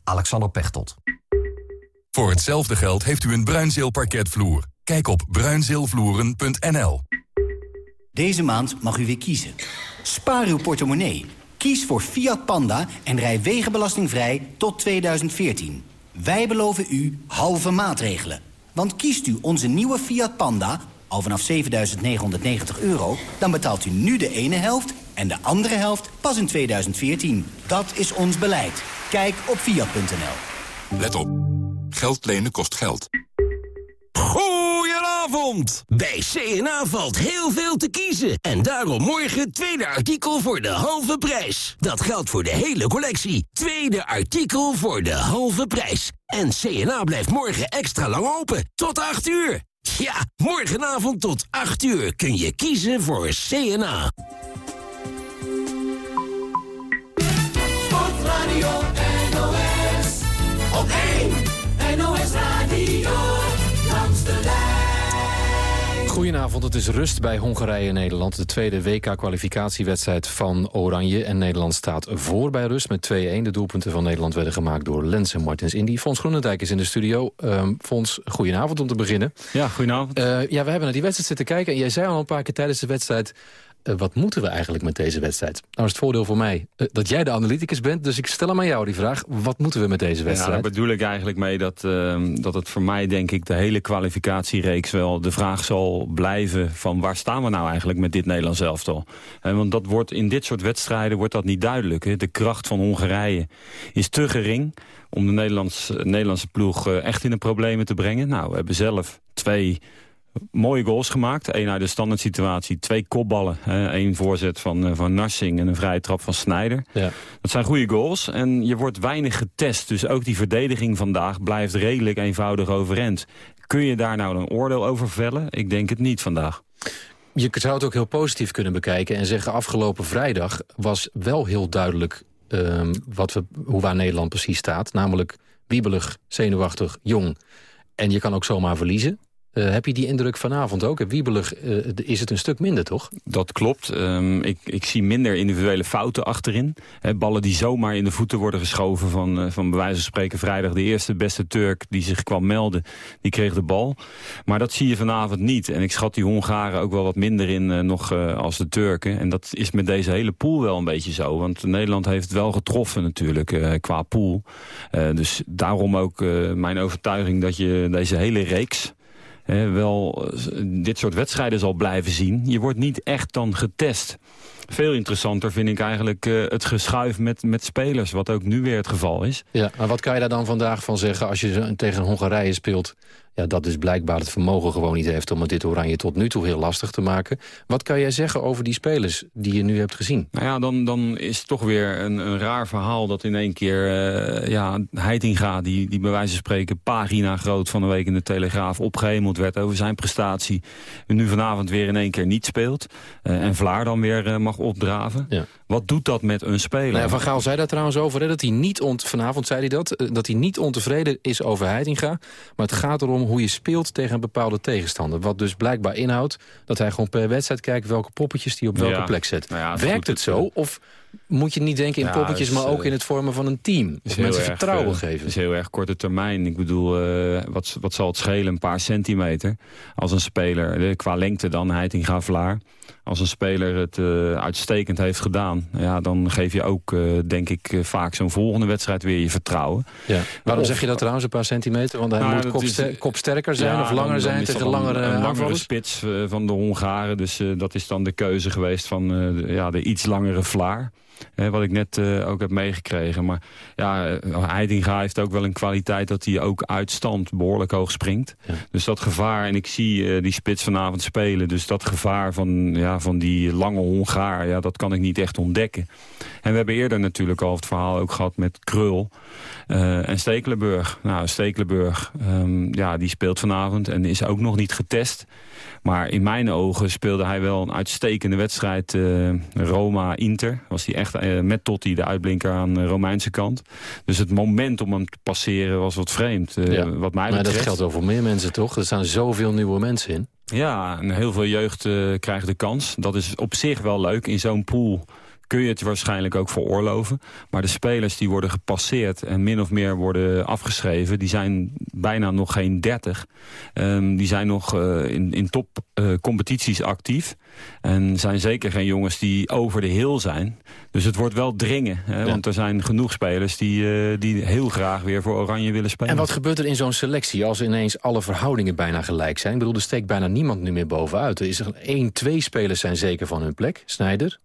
Alexander Pechtold. Voor hetzelfde geld heeft u een bruinzeelparketvloer. Kijk op bruinzeelvloeren.nl. Deze maand mag u weer kiezen. Spaar uw portemonnee. Kies voor Fiat Panda en rij wegenbelastingvrij tot 2014. Wij beloven u halve maatregelen. Want kiest u onze nieuwe Fiat Panda, al vanaf 7.990 euro... dan betaalt u nu de ene helft en de andere helft pas in 2014. Dat is ons beleid. Kijk op Fiat.nl. Let op. Geld lenen kost geld. Bij CNA valt heel veel te kiezen. En daarom morgen tweede artikel voor de halve prijs. Dat geldt voor de hele collectie. Tweede artikel voor de halve prijs. En CNA blijft morgen extra lang open. Tot 8 uur. Ja, morgenavond tot 8 uur kun je kiezen voor CNA. Goedenavond, het is rust bij Hongarije-Nederland. De tweede WK-kwalificatiewedstrijd van Oranje. En Nederland staat voor bij rust met 2-1. De doelpunten van Nederland werden gemaakt door Lens en Martins Indy. Fons Groenendijk is in de studio. Um, Fons, goedenavond om te beginnen. Ja, goedenavond. Uh, ja, we hebben naar die wedstrijd zitten kijken. En jij zei al een paar keer tijdens de wedstrijd... Uh, wat moeten we eigenlijk met deze wedstrijd? Nou is het voordeel voor mij uh, dat jij de analyticus bent. Dus ik stel hem aan jou die vraag. Wat moeten we met deze wedstrijd? Ja, daar bedoel ik eigenlijk mee dat, uh, dat het voor mij denk ik... de hele kwalificatiereeks wel de vraag zal blijven... van waar staan we nou eigenlijk met dit Nederlands elftal? En want dat wordt in dit soort wedstrijden wordt dat niet duidelijk. Hè? De kracht van Hongarije is te gering om de Nederlands, Nederlandse ploeg echt in de problemen te brengen. Nou, we hebben zelf twee mooie goals gemaakt. Eén uit de standaard situatie, twee kopballen. Eén voorzet van, van Narsing en een vrije trap van Snijder. Ja. Dat zijn goede goals en je wordt weinig getest. Dus ook die verdediging vandaag blijft redelijk eenvoudig overeind. Kun je daar nou een oordeel over vellen? Ik denk het niet vandaag. Je zou het ook heel positief kunnen bekijken en zeggen... afgelopen vrijdag was wel heel duidelijk um, wat we, hoe waar Nederland precies staat. Namelijk wiebelig, zenuwachtig, jong. En je kan ook zomaar verliezen. Uh, heb je die indruk vanavond ook? Wiebelig uh, is het een stuk minder, toch? Dat klopt. Um, ik, ik, zie minder individuele fouten achterin. Ballen die zomaar in de voeten worden geschoven van, uh, van bij wijze van spreken vrijdag. De eerste beste Turk die zich kwam melden, die kreeg de bal. Maar dat zie je vanavond niet. En ik schat die Hongaren ook wel wat minder in nog als de Turken. En dat is met deze hele pool wel een beetje zo. Want Nederland heeft wel getroffen natuurlijk qua pool. dus daarom ook mijn overtuiging dat je deze hele reeks wel dit soort wedstrijden zal blijven zien. Je wordt niet echt dan getest. Veel interessanter vind ik eigenlijk uh, het geschuif met, met spelers, wat ook nu weer het geval is. Ja, maar wat kan je daar dan vandaag van zeggen als je tegen Hongarije speelt? Ja, dat dus blijkbaar het vermogen gewoon niet heeft om het dit oranje tot nu toe heel lastig te maken. Wat kan jij zeggen over die spelers die je nu hebt gezien? Nou ja, dan, dan is het toch weer een, een raar verhaal dat in één keer uh, ja, Heitinga, die, die bij wijze van spreken pagina groot van de week in de Telegraaf opgehemeld werd over zijn prestatie. En nu vanavond weer in één keer niet speelt. Uh, en Vlaar dan weer uh, mag opdraven. Ja. Wat doet dat met een speler? Nou ja, van Gaal zei daar trouwens over, hè, dat hij niet ont, vanavond zei hij dat, dat hij niet ontevreden is over Heitinga. Maar het gaat erom hoe je speelt tegen een bepaalde tegenstander. Wat dus blijkbaar inhoudt dat hij gewoon per wedstrijd kijkt... welke poppetjes hij op welke ja. plek zet. Nou ja, Werkt goed, het zo? Of moet je niet denken in Ja, poppetjes... is, maar ook in het vormen van een team? Of mensen erg, vertrouwen eh, geven? Het is heel erg korte termijn. Ik bedoel, eh, wat, wat zal het schelen? Een paar centimeter. Als een speler, eh, qua lengte dan, Heitinga Vlaar. Als een speler het eh, uitstekend heeft gedaan... Ja, dan geef je ook, eh, denk ik, eh, vaak zo'n volgende wedstrijd weer je vertrouwen. Ja. Waarom Of- zeg je dat trouwens, een paar centimeter? Want hij Nou, moet kopster- is- kopsterker zijn Ja, of langer dan- dan zijn tegen langere Een langere spits van de Hongaren. Dus dat is dan de keuze geweest van de, ja, de iets langere Vlaar. Hè, wat ik net eh, ook heb meegekregen. Maar ja, uh, Heidinga heeft ook wel een kwaliteit dat hij ook uit stand behoorlijk hoog springt. Dus dat gevaar, en ik zie uh, die spits vanavond spelen. Dus dat gevaar van, ja, van die lange Hongaar, ja, dat kan ik niet echt ontdekken. En we hebben eerder natuurlijk al het verhaal ook gehad met Krul en Stekelenburg. Nou, Stekelenburg, um, ja, die speelt vanavond en is ook nog niet getest. Maar in mijn ogen speelde hij wel een uitstekende wedstrijd. Uh, Roma-Inter was hij echt uh, met Totti de uitblinker aan de Romeinse kant. Dus het moment om hem te passeren was wat vreemd. Ja. wat mij maar dat geldt wel voor meer mensen toch? Er staan zoveel nieuwe mensen in. Ja, en heel veel jeugd krijgt de kans. Dat is op zich wel leuk in zo'n pool kun je het waarschijnlijk ook veroorloven. Maar de spelers die worden gepasseerd en min of meer worden afgeschreven... die zijn bijna nog geen 30. Um, die zijn nog uh, in, in topcompetities uh, actief. En zijn zeker geen jongens die over de heel zijn. Dus het wordt wel dringen. Hè, ja. Want er zijn genoeg spelers die, uh, die heel graag weer voor Oranje willen spelen. En wat gebeurt er in zo'n selectie als ineens alle verhoudingen bijna gelijk zijn? Ik bedoel, er steekt bijna niemand nu meer bovenuit. Er is er één, twee spelers zijn zeker van hun plek. Snijder,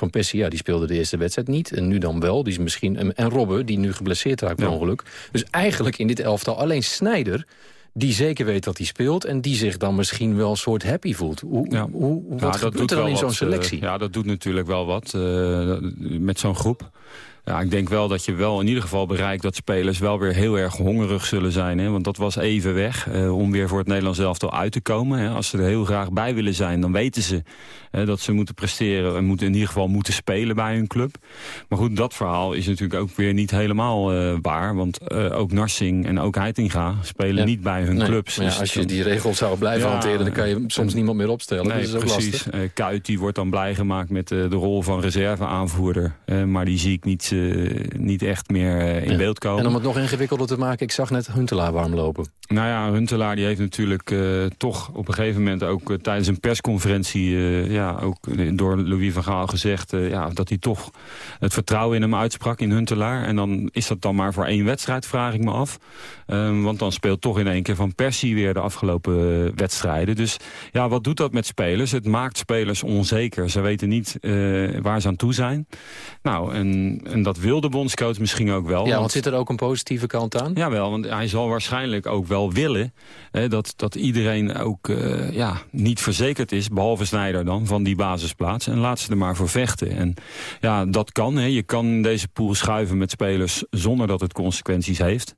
van Persie, ja, die speelde de eerste wedstrijd niet. En nu dan wel. Die is misschien, en, en Robben, die nu geblesseerd raakt per ja. ongeluk. Dus eigenlijk in dit elftal alleen Snijder die zeker weet dat hij speelt... en die zich dan misschien wel een soort happy voelt. Hoe, ja. hoe, wat ja, dat doet er dan in zo'n selectie? Uh, ja, dat doet natuurlijk wel wat uh, met zo'n groep. Ja, ik denk wel dat je wel in ieder geval bereikt dat spelers wel weer heel erg hongerig zullen zijn. Hè? Want dat was even weg uh, om weer voor het Nederlands elftal uit te komen. Hè? Als ze er heel graag bij willen zijn, dan weten ze dat ze moeten presteren. En moeten in ieder geval moeten spelen bij hun club. Maar goed, dat verhaal is natuurlijk ook weer niet helemaal uh, waar. Want ook Narsing en ook Heitinga spelen ja. niet bij hun nee, clubs. Ja, als je die regels zou blijven ja, hanteren, dan kan je soms niemand meer opstellen. Nee, dat is ook precies. Kuit die wordt dan blij gemaakt met de rol van reserveaanvoerder. maar die zie ik niet uh, niet echt meer uh, in ja. beeld komen. En om het nog ingewikkelder te maken, ik zag net Huntelaar warm lopen. Nou ja, Huntelaar die heeft natuurlijk uh, toch op een gegeven moment ook tijdens een persconferentie... ja, ook door Louis van Gaal gezegd ja, dat hij toch het vertrouwen in hem uitsprak in Huntelaar. En dan is dat dan maar voor één wedstrijd, vraag ik me af. Um, want dan speelt toch in één keer Van Persie weer de afgelopen wedstrijden. Dus ja, wat doet dat met spelers? Het maakt spelers onzeker. Ze weten niet waar ze aan toe zijn. Nou, en, en dat wil de bondscoach misschien ook wel. Ja, want zit er ook een positieve kant aan? Jawel, want hij zal waarschijnlijk ook wel willen... Hè, dat, dat iedereen ook uh, ja, niet verzekerd is, behalve Snijder dan... van die basisplaats. En laat ze er maar voor vechten. En ja, dat kan. Hè. Je kan deze pool schuiven met spelers zonder dat het consequenties heeft.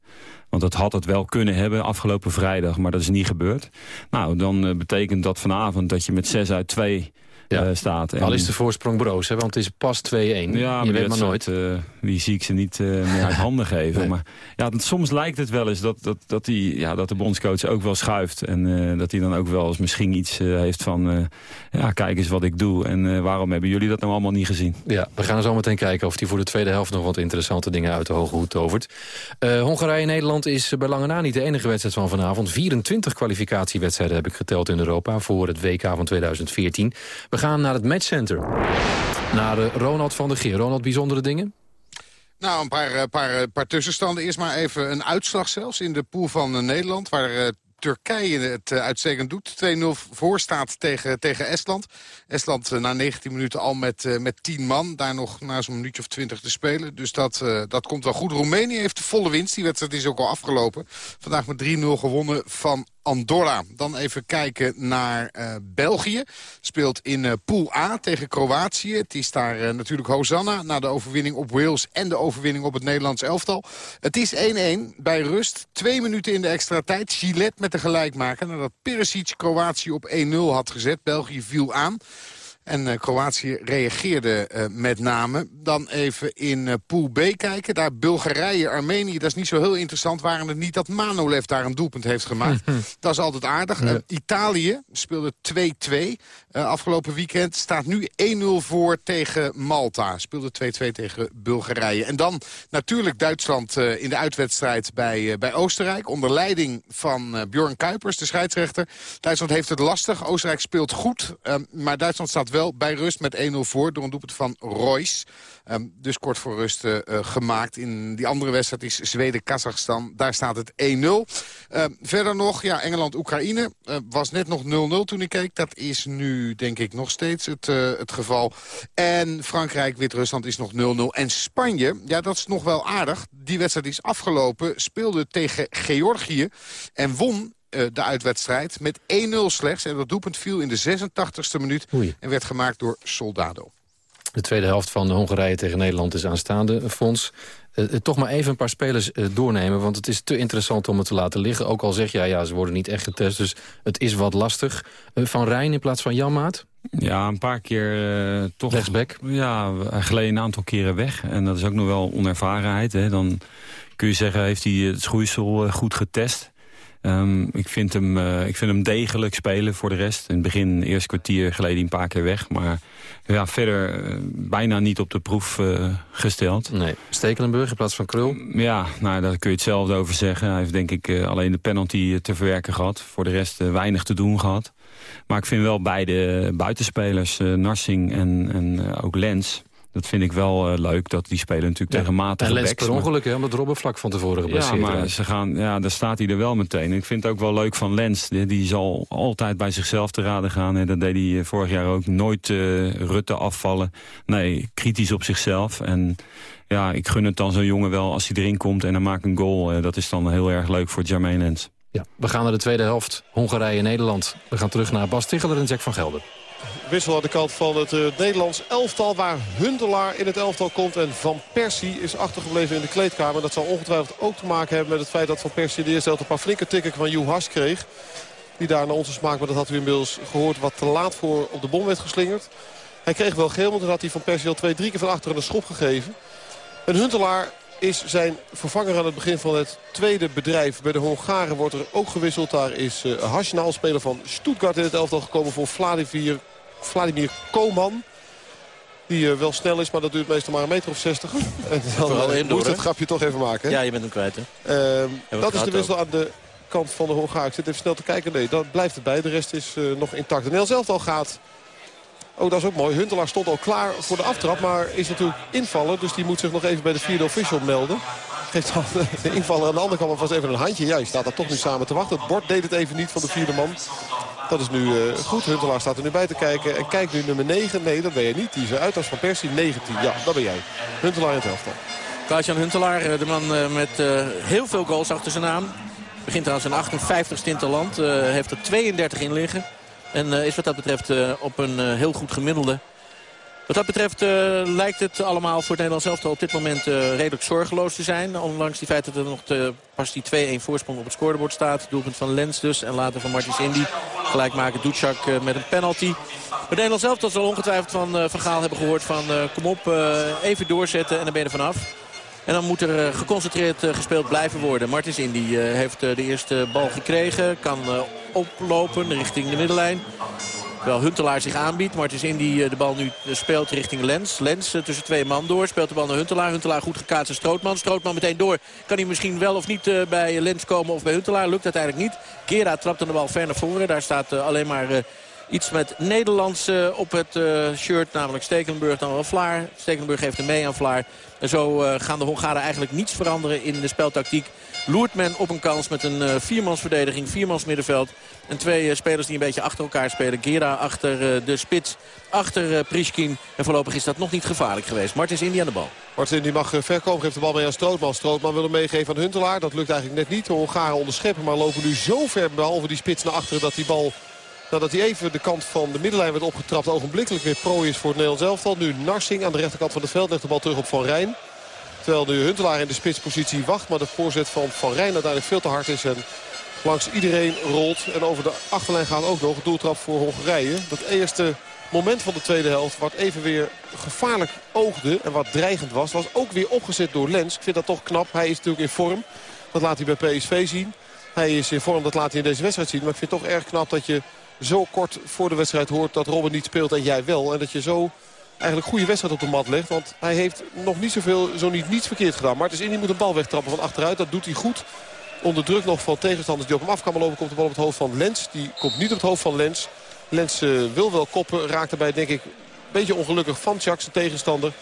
Want dat had het wel kunnen hebben afgelopen vrijdag, maar dat is niet gebeurd. Nou, dan uh, betekent dat vanavond dat je met 6 uit 2 ja. uh, staat. En, Al is de voorsprong broos, hè? want het is pas 2-1. Ja, je weet maar nooit. Uh, wie zie ik ze niet uh, meer uit *laughs* handen geven. Nee. Maar ja, soms lijkt het wel eens dat, dat, dat, die, ja, dat de bondscoach ook wel schuift. En dat hij dan ook wel eens misschien iets heeft van... ja, kijk eens wat ik doe. En waarom hebben jullie dat nou allemaal niet gezien? Ja, we gaan zo meteen kijken of hij voor de tweede helft... nog wat interessante dingen uit de hoge hoed tovert. Hongarije-Nederland is bij lange na niet de enige wedstrijd van vanavond. 24 kwalificatiewedstrijden heb ik geteld in Europa... voor het WK van 2014. We gaan naar het matchcenter. Naar Ronald van der Geer. Ronald, bijzondere dingen? Nou, een paar, paar, paar tussenstanden. Eerst maar even een uitslag zelfs in de pool van uh, Nederland... waar Turkije het uitstekend doet. 2-0 voor staat tegen, tegen Estland. Estland na 19 minuten al met, met 10 man. Daar nog na zo'n minuutje of 20 te spelen. Dus dat, dat komt wel goed. Roemenië heeft de volle winst. Die wedstrijd is ook al afgelopen. Vandaag met 3-0 gewonnen van Andorra. Dan even kijken naar uh, België. Speelt in uh, Pool A tegen Kroatië. Het is daar uh, natuurlijk Hosanna na de overwinning op Wales... en de overwinning op het Nederlands elftal. Het is 1-1 bij rust. Twee minuten in de extra tijd. Gillette met de gelijkmaker nadat Perisic Kroatië op 1-0 had gezet. België viel aan. En uh, Kroatië reageerde uh, met name. Dan even in uh, Pool B kijken. Daar Bulgarije, Armenië, dat is niet zo heel interessant. Waren het niet dat Manolev daar een doelpunt heeft gemaakt. *laughs* dat is altijd aardig. Ja. Italië speelde 2-2 afgelopen weekend. Staat nu 1-0 voor tegen Malta. Speelde 2-2 tegen Bulgarije. En dan natuurlijk Duitsland in de uitwedstrijd bij, bij Oostenrijk. Onder leiding van Bjorn Kuipers, de scheidsrechter. Duitsland heeft het lastig. Oostenrijk speelt goed. maar Duitsland staat wel bij rust met 1-0 voor door een doelpunt van Royce. Ehm, dus kort voor rust uh, gemaakt. In die andere wedstrijd is Zweden-Kazachstan. Daar staat het 1-0. Ehm, verder nog, ja, Engeland-Oekraïne. Uh, was net nog 0-0 toen ik keek. Dat is nu, denk ik, nog steeds het, het geval. En Frankrijk-Wit-Rusland is nog 0-0. En Spanje, ja, dat is nog wel aardig. Die wedstrijd is afgelopen. Speelde tegen Georgië en won de uitwedstrijd met 1-0 slechts. En dat doelpunt viel in de 86e minuut en werd gemaakt door Soldado. De tweede helft van Hongarije tegen Nederland is aanstaande, Fons. Uh, toch maar even een paar spelers uh, doornemen, want het is te interessant om het te laten liggen. Ook al zeg je, ja, ja, ze worden niet echt getest, dus het is wat lastig. Uh, van Rijn in plaats van Janmaat? Ja, een paar keer toch... Rechtsback? Ja, hij gleed een aantal keren weg. En dat is ook nog wel onervarenheid. Hè. Dan kun je zeggen, heeft hij het schoeisel goed getest. Um, ik, vind hem, uh, ik vind hem degelijk spelen voor de rest. In het begin, eerste kwartier, geleden een paar keer weg. Maar ja, verder uh, bijna niet op de proef uh, gesteld. Nee. Stekelenburg in plaats van Krul? Ja, nou, daar kun je hetzelfde over zeggen. Hij heeft denk ik alleen de penalty te verwerken gehad. Voor de rest weinig te doen gehad. Maar ik vind wel beide buitenspelers, Narsing en, en ook Lens... Dat vind ik wel uh, leuk, dat die spelen natuurlijk ja. tegen matige En per ongeluk, hè, omdat Robben vlak van tevoren geblesseerd Ja, maar ze gaan, ja, daar staat hij er wel meteen. Ik vind het ook wel leuk van Lens. Die, die zal altijd bij zichzelf te raden gaan. En dat deed hij eh, vorig jaar ook. Nooit uh, Rutte afvallen. Nee, kritisch op zichzelf. En ja, ik gun het dan zo'n jongen wel als hij erin komt en dan maakt een goal. Uh, dat is dan heel erg leuk voor Jermaine Lens. Ja, we gaan naar de tweede helft. Hongarije-Nederland. We gaan terug naar Bas Ticheler en Jack van Gelder wissel aan de kant van het uh, Nederlands elftal. Waar Huntelaar in het elftal komt. En Van Persie is achtergebleven in de kleedkamer. Dat zal ongetwijfeld ook te maken hebben met het feit dat Van Persie de eerste helft een paar flinke tikken van Juhas kreeg. Die daar naar onze smaak, maar dat had u inmiddels gehoord, wat te laat voor op de bom werd geslingerd. Hij kreeg wel geel, want toen had hij Van Persie al twee, drie keer van achteren een schop gegeven. En Huntelaar is zijn vervanger aan het begin van het tweede bedrijf. Bij de Hongaren wordt er ook gewisseld. Daar is uh, Hasnaal, speler van Stuttgart in het elftal gekomen voor Vladimir Vladimir Koman. Die uh, wel snel is, maar dat duurt meestal maar een meter of 60. *laughs* en dan uh, moet het grapje toch even maken. Ja, je bent hem kwijt. Hè? Uh, dat is de wissel aan de kant van de Hongaar. Ik zit even snel te kijken. Nee, dat blijft het bij. De rest is uh, nog intact. En zelf al gaat... Oh, dat is ook mooi. Huntelaar stond al klaar voor de aftrap. Maar is natuurlijk invallen. Dus die moet zich nog even bij de vierde official melden. Geeft de invaller aan de andere kant alvast even een handje. Ja, staat daar toch nu samen te wachten. Het bord deed het even niet van de vierde man. Dat is nu uh, goed. Huntelaar staat er nu bij te kijken. En kijkt nu nummer 9. Nee, dat ben je niet. Die is uit als van Persie. 19. Ja, dat ben jij. Huntelaar in het elftal. Klaas-Jan Huntelaar, eh, de man uh, met heel veel goals achter zijn naam. Begint aan zijn 58ste in land. heeft er 32 in liggen. En is wat dat betreft op een heel goed gemiddelde. Wat dat betreft lijkt het allemaal voor het Nederlands elftal op dit moment redelijk zorgeloos te zijn. Ondanks die feit dat er nog pas die 2-1 voorsprong op het scorebord staat. Doelpunt van Lens dus en later van Martins Indy. Gelijk maken Ducjak uh, met een penalty. Het Nederlands elftal zal ongetwijfeld van Van Gaal hebben gehoord van kom op even doorzetten en dan ben je er vanaf. En dan moet er geconcentreerd gespeeld blijven worden. Martins Indy heeft de eerste bal gekregen. Kan oplopen richting de middenlijn. Terwijl Huntelaar zich aanbiedt. In die eh, de bal nu eh, speelt richting Lens. Lens eh, tussen twee man door. Speelt de bal naar Huntelaar. Huntelaar goed gekaatst aan Strootman. Strootman meteen door. Kan hij misschien wel of niet bij Lens komen of bij Huntelaar. Lukt uiteindelijk niet. Gera trapt de bal ver naar voren. Daar staat alleen maar iets met Nederlands op het shirt. Namelijk Stekelenburg dan wel Vlaar. Stekelenburg geeft hem mee aan Vlaar. En zo gaan de Hongaren eigenlijk niets veranderen in de speltactiek loert men op een kans met een uh, viermansverdediging, viermans middenveld. En twee uh, spelers die een beetje achter elkaar spelen. Gera achter uh, de spits, achter Priskin. En voorlopig is dat nog niet gevaarlijk geweest. Martins Indy aan de bal. Martins die mag verkopen, geeft de bal mee aan Strootman. Strootman wil hem meegeven aan Huntelaar. Dat lukt eigenlijk net niet. De Hongaren onderscheppen, maar lopen nu zo ver behalve die spits naar achteren dat die bal... Nadat hij even de kant van de middenlijn werd opgetrapt... ogenblikkelijk weer prooi is voor het Nederlands elftal. Nu Narsing aan de rechterkant van het veld legt de bal terug op Van Rijn. Terwijl nu Huntelaar in de spitspositie wacht. Maar de voorzet van Van Rijn uiteindelijk veel te hard is. En langs iedereen rolt. En over de achterlijn gaat ook nog een doeltrap voor Hongarije. Dat eerste moment van de tweede helft wat even weer gevaarlijk oogde. En wat dreigend was. Was ook weer opgezet door Lens. Ik vind dat toch knap. Hij is natuurlijk in vorm. Dat laat hij bij PSV zien. Hij is in vorm, dat laat hij in deze wedstrijd zien. Maar ik vind het toch erg knap dat je zo kort voor de wedstrijd hoort dat Robben niet speelt en jij wel. En dat je zo eigenlijk goede wedstrijd op de mat legt. Want hij heeft nog niet zoveel, zo niet niets verkeerd gedaan. Maar het is in, die moet een bal wegtrappen van achteruit. Dat doet hij goed. Onder druk nog van tegenstanders die op hem af kan lopen. Komt de bal op het hoofd van Lens. Die komt niet op het hoofd van Lens. Lens wil wel koppen. Raakt erbij denk ik een beetje ongelukkig van Tjak, zijn tegenstander.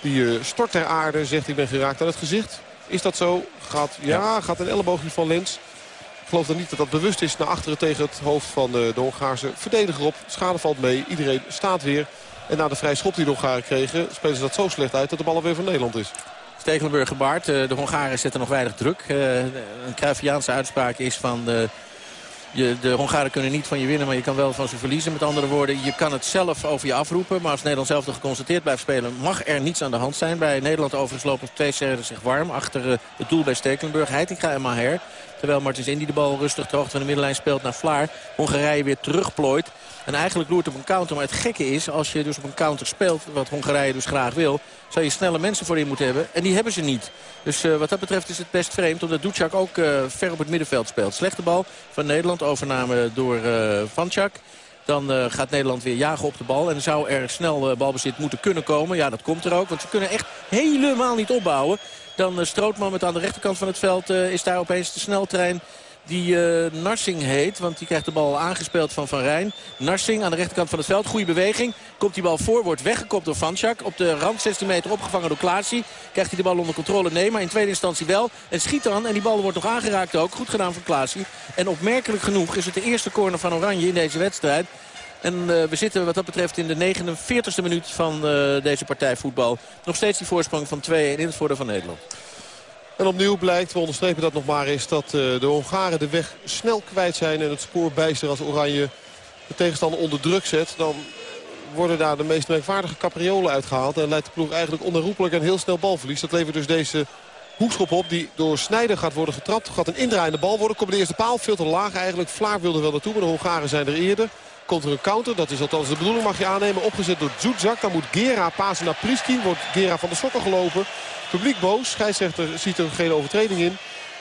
Die stort ter aarde, zegt ik ben geraakt aan het gezicht. Is dat zo? Gaat, ja, gaat een elleboogje van Lens. Ik geloof dan niet dat dat bewust is naar achteren tegen het hoofd van de, de Hongaarse verdediger op. Schade valt mee, iedereen staat weer. En na de vrije schop die de Hongaren kregen... spelen ze dat zo slecht uit dat de bal alweer van Nederland is. Stekelenburg gebaard. De Hongaren zetten nog weinig druk. Een Cruyffiaanse uitspraak is van... De je, de Hongaren kunnen niet van je winnen, maar je kan wel van ze verliezen. Met andere woorden, je kan het zelf over je afroepen. Maar als Nederland zelf er geconstateerd blijft spelen, mag er niets aan de hand zijn. Bij Nederland overigens lopen twee sterren zich warm achter uh, het doel bij Stekelenburg. Heitinga en Maher. Terwijl Martins Indy de bal rustig ter hoogte van de middenlijn speelt naar Vlaar. Hongarije weer terugplooit. En eigenlijk loert op een counter. Maar het gekke is, als je dus op een counter speelt, wat Hongarije dus graag wil... zou je snelle mensen voor in moeten hebben. En die hebben ze niet. Dus uh, wat dat betreft is het best vreemd. Omdat Ducjak ook uh, ver op het middenveld speelt. Slechte bal van Nederland. Overname door uh. Dan gaat Nederland weer jagen op de bal. En zou er snel balbezit moeten kunnen komen. Ja, dat komt er ook. Want ze kunnen echt helemaal niet opbouwen. Dan uh, Strootman met aan de rechterkant van het veld is daar opeens de sneltrein die uh, Narsing heet. Want die krijgt de bal aangespeeld van Van Rijn. Narsing aan de rechterkant van het veld. Goede beweging. Komt die bal voor. Wordt weggekopt door Vanchak. Op de rand 16 meter opgevangen door Klaasie. Krijgt hij de bal onder controle? Nee, maar in tweede instantie wel. En schiet dan. En die bal wordt nog aangeraakt ook. Goed gedaan van Klaasie. En opmerkelijk genoeg is het de eerste corner van Oranje in deze wedstrijd. En uh, we zitten wat dat betreft in de 49e minuut van uh, deze partij voetbal. Nog steeds die voorsprong van 2-1 in het voordeel van Nederland. En opnieuw blijkt, we onderstrepen dat nog maar eens... dat uh, de Hongaren de weg snel kwijt zijn en het spoor bijster als Oranje de tegenstander onder druk zet. Dan worden daar de meest merkwaardige capriolen uitgehaald. En leidt de ploeg eigenlijk onherroepelijk en heel snel balverlies. Dat levert dus deze hoekschop op die door Snijder gaat worden getrapt. Gaat een indraaiende bal worden. Komt de eerste paal veel te laag eigenlijk. Vlaar wilde wel naartoe, maar de Hongaren zijn er eerder. Komt er een counter, dat is althans de bedoeling, mag je aannemen. Opgezet door Zuzak. Dan moet Gera pasen naar Pliskin. Wordt Gera van de sokken gelopen. Publiek boos. Scheidsrechter ziet er geen overtreding in.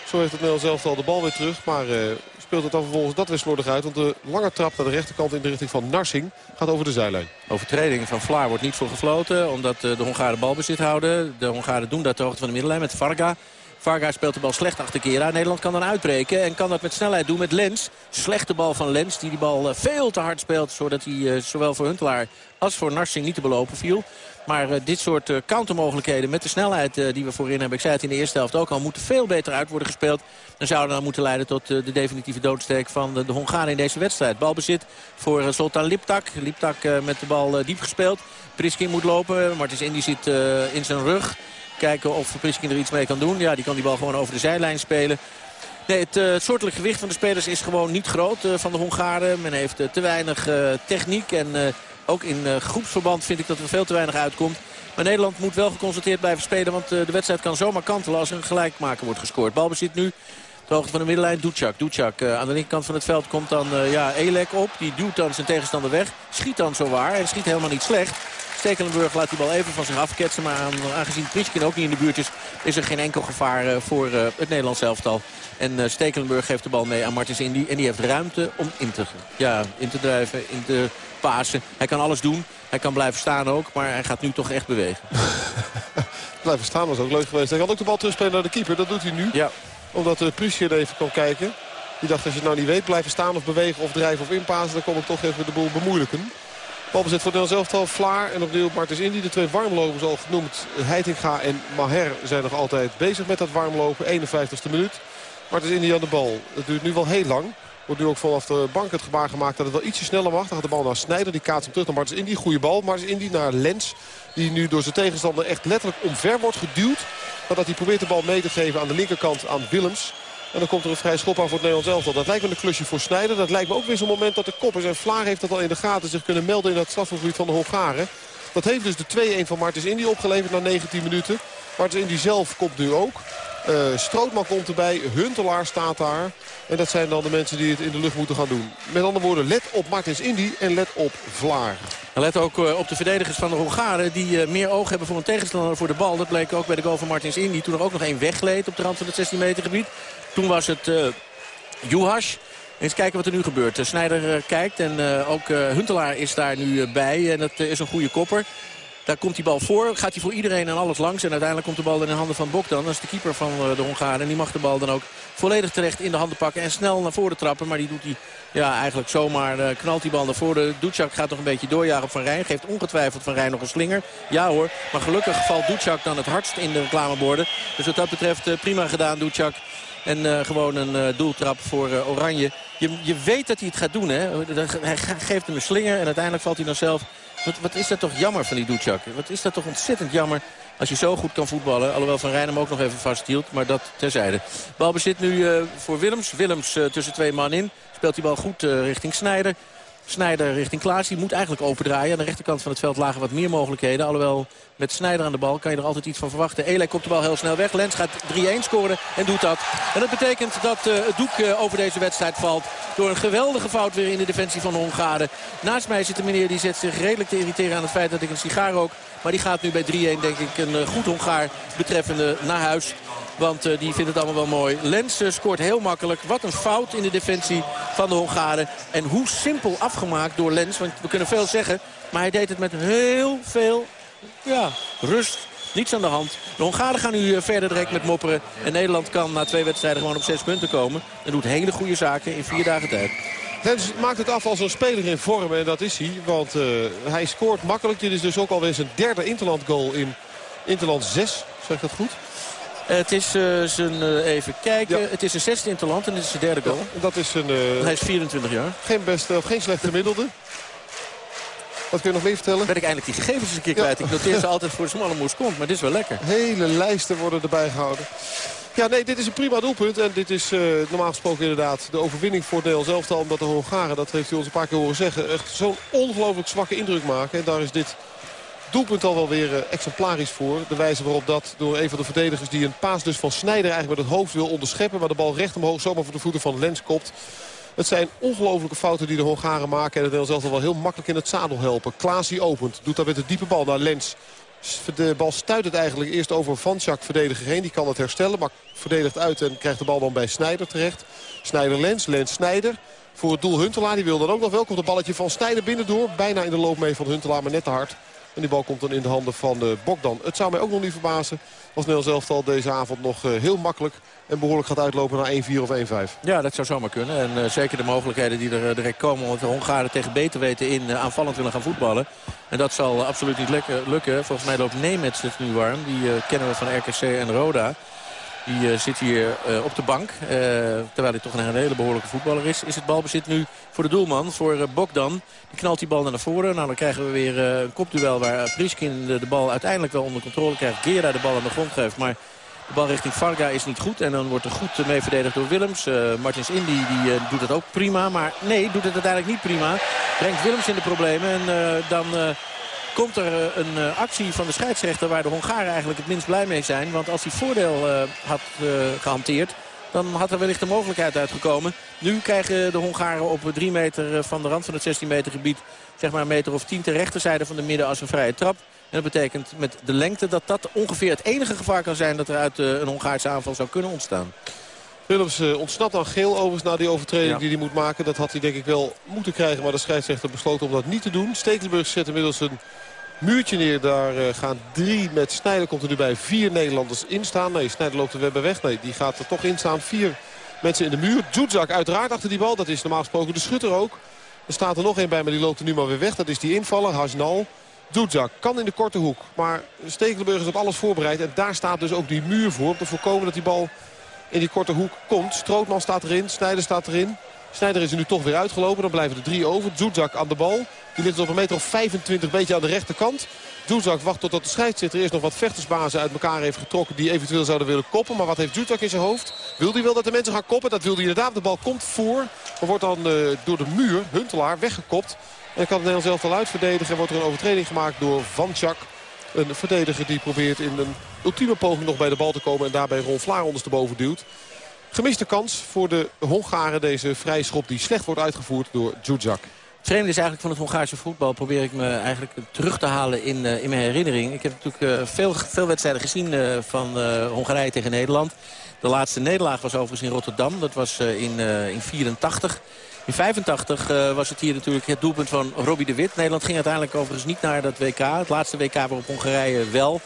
Zo heeft het Nederlands elftal de bal weer terug. Maar uh, speelt het dan vervolgens dat weer slordig uit. Want de lange trap naar de rechterkant in de richting van Narsing gaat over de zijlijn. Overtreding van Vlaar wordt niet voor gefloten. Omdat uh, de Hongaren balbezit houden. De Hongaren doen dat ter hoogte van de middenlijn met Varga. Varga speelt de bal slecht achter Kera. Nederland kan dan uitbreken en kan dat met snelheid doen met Lens. Slechte bal van Lens die die bal uh, veel te hard speelt. Zodat hij uh, zowel voor Huntelaar als voor Narsing niet te belopen viel. Maar uh, dit soort uh, countermogelijkheden met de snelheid die we voorin hebben... ik zei het in de eerste helft ook al, moeten veel beter uit worden gespeeld. Dan zouden dan moeten leiden tot de definitieve doodsteek van de, de Hongaren in deze wedstrijd. Balbezit voor Sultan Liptak. Liptak met de bal diep gespeeld. Priskin moet lopen. Martins Indy zit in zijn rug. Kijken of Priskin er iets mee kan doen. Ja, die kan die bal gewoon over de zijlijn spelen. Nee, het uh, soortelijk gewicht van de spelers is gewoon niet groot uh, van de Hongaren. Men heeft uh, te weinig techniek en ook in uh, groepsverband vind ik dat er veel te weinig uitkomt. Maar Nederland moet wel geconstateerd blijven spelen. Want uh, de wedstrijd kan zomaar kantelen als er een gelijkmaker wordt gescoord. Balbezit nu de hoogte van de middenlijn. Ducjak uh, aan de linkerkant van het veld komt dan ja, Elek op. Die duwt dan zijn tegenstander weg. Schiet dan zo waar. En schiet helemaal niet slecht. Stekelenburg laat die bal even van zich afketsen. Maar aan, aangezien Priskin ook niet in de buurt is... is er geen enkel gevaar uh, voor uh, het Nederlands elftal. En uh, Stekelenburg geeft de bal mee aan Martins Indy. En die heeft ruimte om in te, ja, in te drijven, in te pasen. Hij kan alles doen. Hij kan blijven staan ook. Maar hij gaat nu toch echt bewegen. *laughs* blijven staan was ook leuk geweest. Hij kan ook de bal terugspelen naar de keeper. Dat doet hij nu. Ja. Omdat uh, Priskin even kan kijken. Die dacht als je het nou niet weet, blijven staan of bewegen of drijven of inpasen. Dan kom ik toch even de boel bemoeilijken. Balbezit voor Nederlands elftal. Vlaar en opnieuw Martens Indy. De twee warmlopers al genoemd. Heitinga en Maher zijn nog altijd bezig met dat warmlopen. 51ste minuut. Martens Indy aan de bal. Het duurt nu wel heel lang. Wordt nu ook vanaf de bank het gebaar gemaakt dat het wel ietsje sneller mag. Dan gaat de bal naar Snijder. Die kaatst hem terug naar Martens Indy. Goede bal. Martens Indy naar Lens. Die nu door zijn tegenstander echt letterlijk omver wordt geduwd. Nadat hij probeert de bal mee te geven aan de linkerkant aan Willems. En dan komt er een vrij schop aan voor het Nederlands elftal. Dat lijkt me een klusje voor Snijder. Dat lijkt me ook weer zo'n moment dat de kop is. En Vlaar heeft dat al in de gaten zich kunnen melden in het strafgebied van de Hongaren. Dat heeft dus de 2-1 van Martens Indy opgeleverd na 19 minuten. Martens Indy zelf komt nu ook. Uh, Strootman komt erbij. Huntelaar staat daar. En dat zijn dan de mensen die het in de lucht moeten gaan doen. Met andere woorden, let op Martins Indy en let op Vlaar. En let ook uh, op de verdedigers van de Hongaren die uh, meer oog hebben voor een tegenstander voor de bal. Dat bleek ook bij de goal van Martins Indy. Toen er ook nog één weggleed op de rand van het 16 meter gebied. Toen was het uh, Juhas. Eens kijken wat er nu gebeurt. Snijder kijkt en ook Huntelaar is daar nu bij. En dat is een goede kopper. Daar komt die bal voor. Gaat hij voor iedereen en alles langs. En uiteindelijk komt de bal in de handen van Bogdan. Dat is de keeper van de Hongaren. En die mag de bal dan ook volledig terecht in de handen pakken. En snel naar voren trappen. Maar die doet hij ja, eigenlijk zomaar. Uh, knalt die bal naar voren. Ducjak gaat toch een beetje doorjagen Van Rijn. Geeft ongetwijfeld Van Rijn nog een slinger. Ja hoor. Maar gelukkig valt Ducjak dan het hardst in de reclameborden. Dus wat dat betreft prima gedaan Ducjak. En gewoon een doeltrap voor Oranje. Je, je weet dat hij het gaat doen. Hè? Hij geeft hem een slinger en uiteindelijk valt hij dan zelf. Wat, wat is dat toch jammer van die Ducjak. Wat is dat toch ontzettend jammer als je zo goed kan voetballen. Alhoewel Van Rijn hem ook nog even vasthield. Maar dat terzijde. Balbezit nu voor Willems. Willems tussen twee man in. Speelt die bal goed richting Snijder. Snijder richting Klaas. Die moet eigenlijk opendraaien. Aan de rechterkant van het veld lagen wat meer mogelijkheden. Alhoewel met Snijder aan de bal kan je er altijd iets van verwachten. Elek komt de bal heel snel weg. Lens gaat 3-1 scoren en doet dat. En dat betekent dat uh, het doek uh, over deze wedstrijd valt. Door een geweldige fout weer in de defensie van de. Naast mij zit een meneer die zet zich redelijk te irriteren aan het feit dat ik een sigaar rook. Maar die gaat nu bij 3-1 denk ik een uh, goed Hongaar betreffende naar huis. Want uh, die vindt het allemaal wel mooi. Lens scoort heel makkelijk. Wat een fout in de defensie van de Hongaren. En hoe simpel afgemaakt door Lens. Want we kunnen veel zeggen. Maar hij deed het met heel veel ja, rust. Niets aan de hand. De Hongaren gaan nu verder direct met mopperen. En Nederland kan na twee wedstrijden gewoon op zes punten komen. En doet hele goede zaken in vier dagen tijd. Lens maakt het af als een speler in vorm. En dat is hij. Want uh, hij scoort makkelijk. Dit is dus ook alweer zijn derde Interland goal in Interland 6. Zeg ik dat goed? Het is uh, zijn, uh, even kijken, ja. het is een zesde interland en dit is zijn derde goal. Ja, dat is een... Uh, Hij is 24 jaar. Geen beste of geen slechte gemiddelde. Wat kun je nog meer vertellen? Ben ik eindelijk die gegevens een keer kwijt. Ik noteer ze altijd voor de smalle moes komt, maar dit is wel lekker. Hele lijsten worden erbij gehouden. Ja, nee, dit is een prima doelpunt. En dit is uh, normaal gesproken inderdaad de overwinning voor Nederland zelf. Omdat de Hongaren, dat heeft u ons een paar keer horen zeggen... echt zo'n ongelooflijk zwakke indruk maken. En daar is dit doelpunt al wel weer uh, exemplarisch voor. De wijze waarop dat door een van de verdedigers... die een paas dus van Snijder eigenlijk met het hoofd wil onderscheppen... maar de bal recht omhoog zomaar voor de voeten van Lens kopt. Het zijn ongelofelijke fouten die de Hongaren maken. En het Nederland zelf wel heel makkelijk in het zadel helpen. Klaasie opent. Doet dat met de diepe bal naar Lens. De bal stuit het eigenlijk eerst over Vanchak, verdediger heen. Die kan het herstellen, maar verdedigt uit en krijgt de bal dan bij Snijder terecht. Snijder-Lens, Lens-Snijder. Voor het doel Huntelaar, die wil dan ook nog wel. Komt het balletje van Snijder binnendoor. Bijna in de loop mee van Huntelaar, maar net te hard. En die bal komt dan in de handen van uh, Bokdan. Het zou mij ook nog niet verbazen als Nederland zelf deze avond nog uh, heel makkelijk en behoorlijk gaat uitlopen naar 1-4 of 1-5. Ja, dat zou zomaar kunnen. En uh, zeker de mogelijkheden die er direct komen. Want de Hongaren tegen beter weten in aanvallend willen gaan voetballen. En dat zal absoluut niet lukken. lukken. Volgens mij loopt Nemets het nu warm. Die kennen we van RKC en Roda. Die uh, zit hier uh, op de bank. Uh, terwijl hij toch een hele behoorlijke voetballer is. Is het balbezit nu voor de doelman, voor Bokdan. Die knalt die bal naar voren. Nou, dan krijgen we weer een kopduel waar Priskin de, bal uiteindelijk wel onder controle krijgt. Gera de bal aan de grond geeft. Maar de bal richting Varga is niet goed. En dan wordt er goed mee verdedigd door Willems. Martins Indy die, doet het ook prima. Maar nee, doet het uiteindelijk niet prima. Brengt Willems in de problemen. En dan komt er een actie van de scheidsrechter waar de Hongaren eigenlijk het minst blij mee zijn. Want als hij voordeel uh, had gehanteerd, dan had er wellicht een mogelijkheid uitgekomen. Nu krijgen de Hongaren op 3 meter van de rand van het 16 meter gebied... zeg maar een meter of 10 ter rechterzijde van de midden als een vrije trap. En dat betekent met de lengte dat dat ongeveer het enige gevaar kan zijn... dat er uit een Hongaarse aanval zou kunnen ontstaan. Willems uh, ontsnapt aan geel overigens na die overtreding ja. die hij moet maken. Dat had hij denk ik wel moeten krijgen, maar de scheidsrechter besloot om dat niet te doen. Stekelenburg zet inmiddels een muurtje neer. Daar uh, gaan drie met Snijder. Komt er nu bij vier Nederlanders in staan. Nee, Snijder loopt er weer bij weg. Nee, die gaat er toch in staan. Vier mensen in de muur. Djuzak uiteraard achter die bal. Dat is normaal gesproken de schutter ook. Er staat er nog één bij, maar die loopt er nu maar weer weg. Dat is die invaller, Hasnal. Djuzak kan in de korte hoek. Maar Stekelenburg is op alles voorbereid. En daar staat dus ook die muur voor. Om te voorkomen dat die bal in die korte hoek komt. Strootman staat erin, Snijder staat erin. Snijder is er nu toch weer uitgelopen. Dan blijven er drie over. Zuzak aan de bal. Die ligt op een meter of 25 beetje aan de rechterkant. Zuzak wacht totdat de scheidsrechter eerst nog wat vechtersbazen uit elkaar heeft getrokken. Die eventueel zouden willen koppen. Maar wat heeft Zuzak in zijn hoofd? Wil hij wel dat de mensen gaan koppen? Dat wil hij inderdaad. De bal komt voor. Maar wordt dan uh, door de muur, Huntelaar, weggekopt. En kan het Nederlands zelf al uitverdedigen. Wordt er een overtreding gemaakt door Vanchak. Een verdediger die probeert in een ultieme poging nog bij de bal te komen. En daarbij Ron Vlaar ondersteboven duwt. Gemiste kans voor de Hongaren. Deze vrije schop die slecht wordt uitgevoerd door Zuzak. Het vreemde is eigenlijk van het Hongaarse voetbal. Probeer ik me eigenlijk terug te halen in, uh, in mijn herinnering. Ik heb natuurlijk uh, veel, veel wedstrijden gezien uh, van Hongarije tegen Nederland. De laatste nederlaag was overigens in Rotterdam. Dat was in 1984. In 85 uh, was het hier natuurlijk het doelpunt van Robbie de Wit. Nederland ging uiteindelijk overigens niet naar dat WK. Het laatste WK waarop Hongarije wel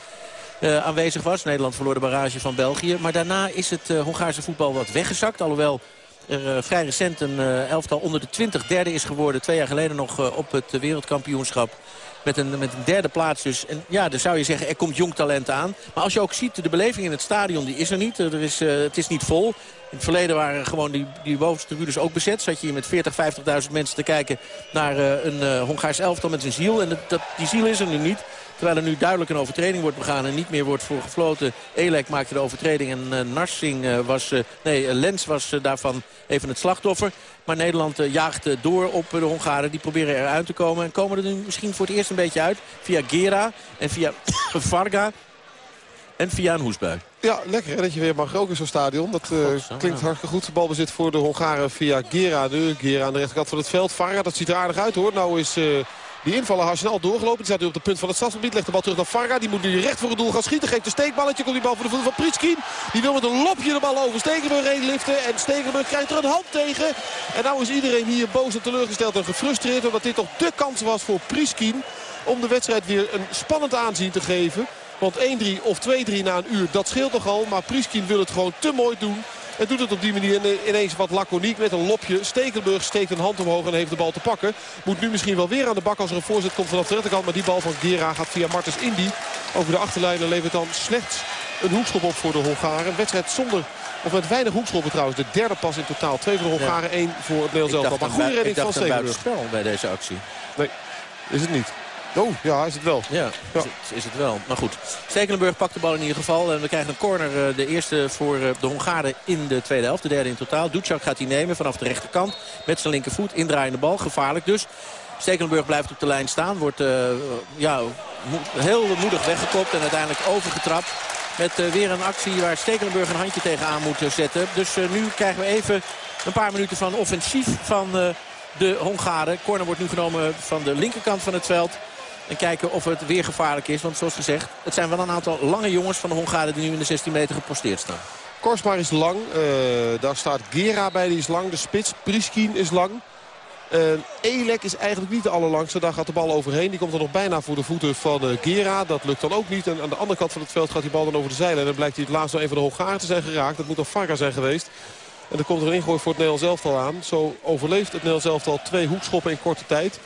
uh, aanwezig was. Nederland verloor de barrage van België. Maar daarna is het uh, Hongaarse voetbal wat weggezakt. Alhoewel er vrij recent een elftal onder de 20 derde is geworden. Twee jaar geleden nog op het wereldkampioenschap. Met een, met een derde plaats dus. En ja, dan zou je zeggen, er komt jong talent aan. Maar als je ook ziet, de beleving in het stadion, die is er niet. Er is, het is niet vol. In het verleden waren gewoon die, die bovenste tribunes ook bezet. Zat je hier met 40, 50.000 mensen te kijken naar uh, een uh, Hongaars elftal met zijn ziel. En dat, die ziel is er nu niet. Terwijl er nu duidelijk een overtreding wordt begaan en niet meer wordt voor gefloten. Elek maakte de overtreding en uh, Narsing was... nee, Lens was daarvan even het slachtoffer. Maar Nederland jaagt door op de Hongaren. Die proberen eruit te komen. En komen er nu misschien voor het eerst een beetje uit. Via Gera en via *coughs* Varga. En via een hoesbui. Ja, lekker hè, dat je weer mag roken in zo'n stadion. Dat uh, God, klinkt hartstikke goed. Balbezit voor de Hongaren via Gera. Nu Gera aan de rechterkant van het veld. Varga, dat ziet er aardig uit hoor. Nou is... Uh, die invaller haar snel doorgelopen. Die staat nu op het punt van het stadsgebied. Legt de bal terug naar Varga. Die moet nu recht voor het doel gaan schieten. Geeft een steekballetje. Komt die bal voor de voeten van Pritskin. Die wil met een lopje de bal over Stekenburg heen liften. En Stekenburg krijgt er een hand tegen. En nou is iedereen hier boos en teleurgesteld en gefrustreerd. Omdat dit toch de kans was voor Priskin. Om de wedstrijd weer een spannend aanzien te geven. Want 1-3 of 2-3 na een uur, dat scheelt toch al. Maar Priskin wil het gewoon te mooi doen. En doet het op die manier ineens wat laconiek met een lopje. Stekelenburg steekt een hand omhoog en heeft de bal te pakken. Moet nu misschien wel weer aan de bak als er een voorzet komt vanaf de rechterkant. Maar die bal van Gera gaat via Martens Indy over de achterlijn. En levert dan slechts een hoekschop op voor de Hongaren. Een wedstrijd zonder... Of met weinig hoekschoppen trouwens. De derde pas in totaal. Twee voor de Hongaren, één voor het Nederlands elftal. Maar goede redding van Stekelenburg. Ik dacht bij deze actie. Nee, is het niet. Oh, ja, is het wel. Ja, ja. Is, het, is, het, wel. Maar goed, Stekelenburg pakt de bal in ieder geval. En we krijgen een corner, de eerste voor de Hongaren in de tweede helft. De derde in totaal. Ducjak gaat hij nemen vanaf de rechterkant. Met zijn linkervoet, indraaiende bal. Gevaarlijk dus. Stekelenburg blijft op de lijn staan. Wordt uh, ja, heel moedig weggekopt en uiteindelijk overgetrapt. Met uh, weer een actie waar Stekelenburg een handje tegenaan moet zetten. Dus uh, nu krijgen we even een paar minuten van offensief van de Hongaren. Corner wordt nu genomen van de linkerkant van het veld. En kijken of het weer gevaarlijk is. Want zoals gezegd, het zijn wel een aantal lange jongens van de Hongaren... die nu in de 16 meter geposteerd staan. Korsmar is lang. Uh, daar staat Gera bij, die is lang. De spits, Priskin is lang. Uh, Elek is eigenlijk niet de allerlangste. Daar gaat de bal overheen. Die komt dan nog bijna voor de voeten van uh, Gera. Dat lukt dan ook niet. En aan de andere kant van het veld gaat die bal dan over de zeilen. En dan blijkt hij het laatst nog een van de Hongaren te zijn geraakt. Dat moet toch Varga zijn geweest. En dan komt er een ingooi voor het Nederlands elftal aan. Zo overleeft het Nederlands elftal twee hoekschoppen in korte tijd.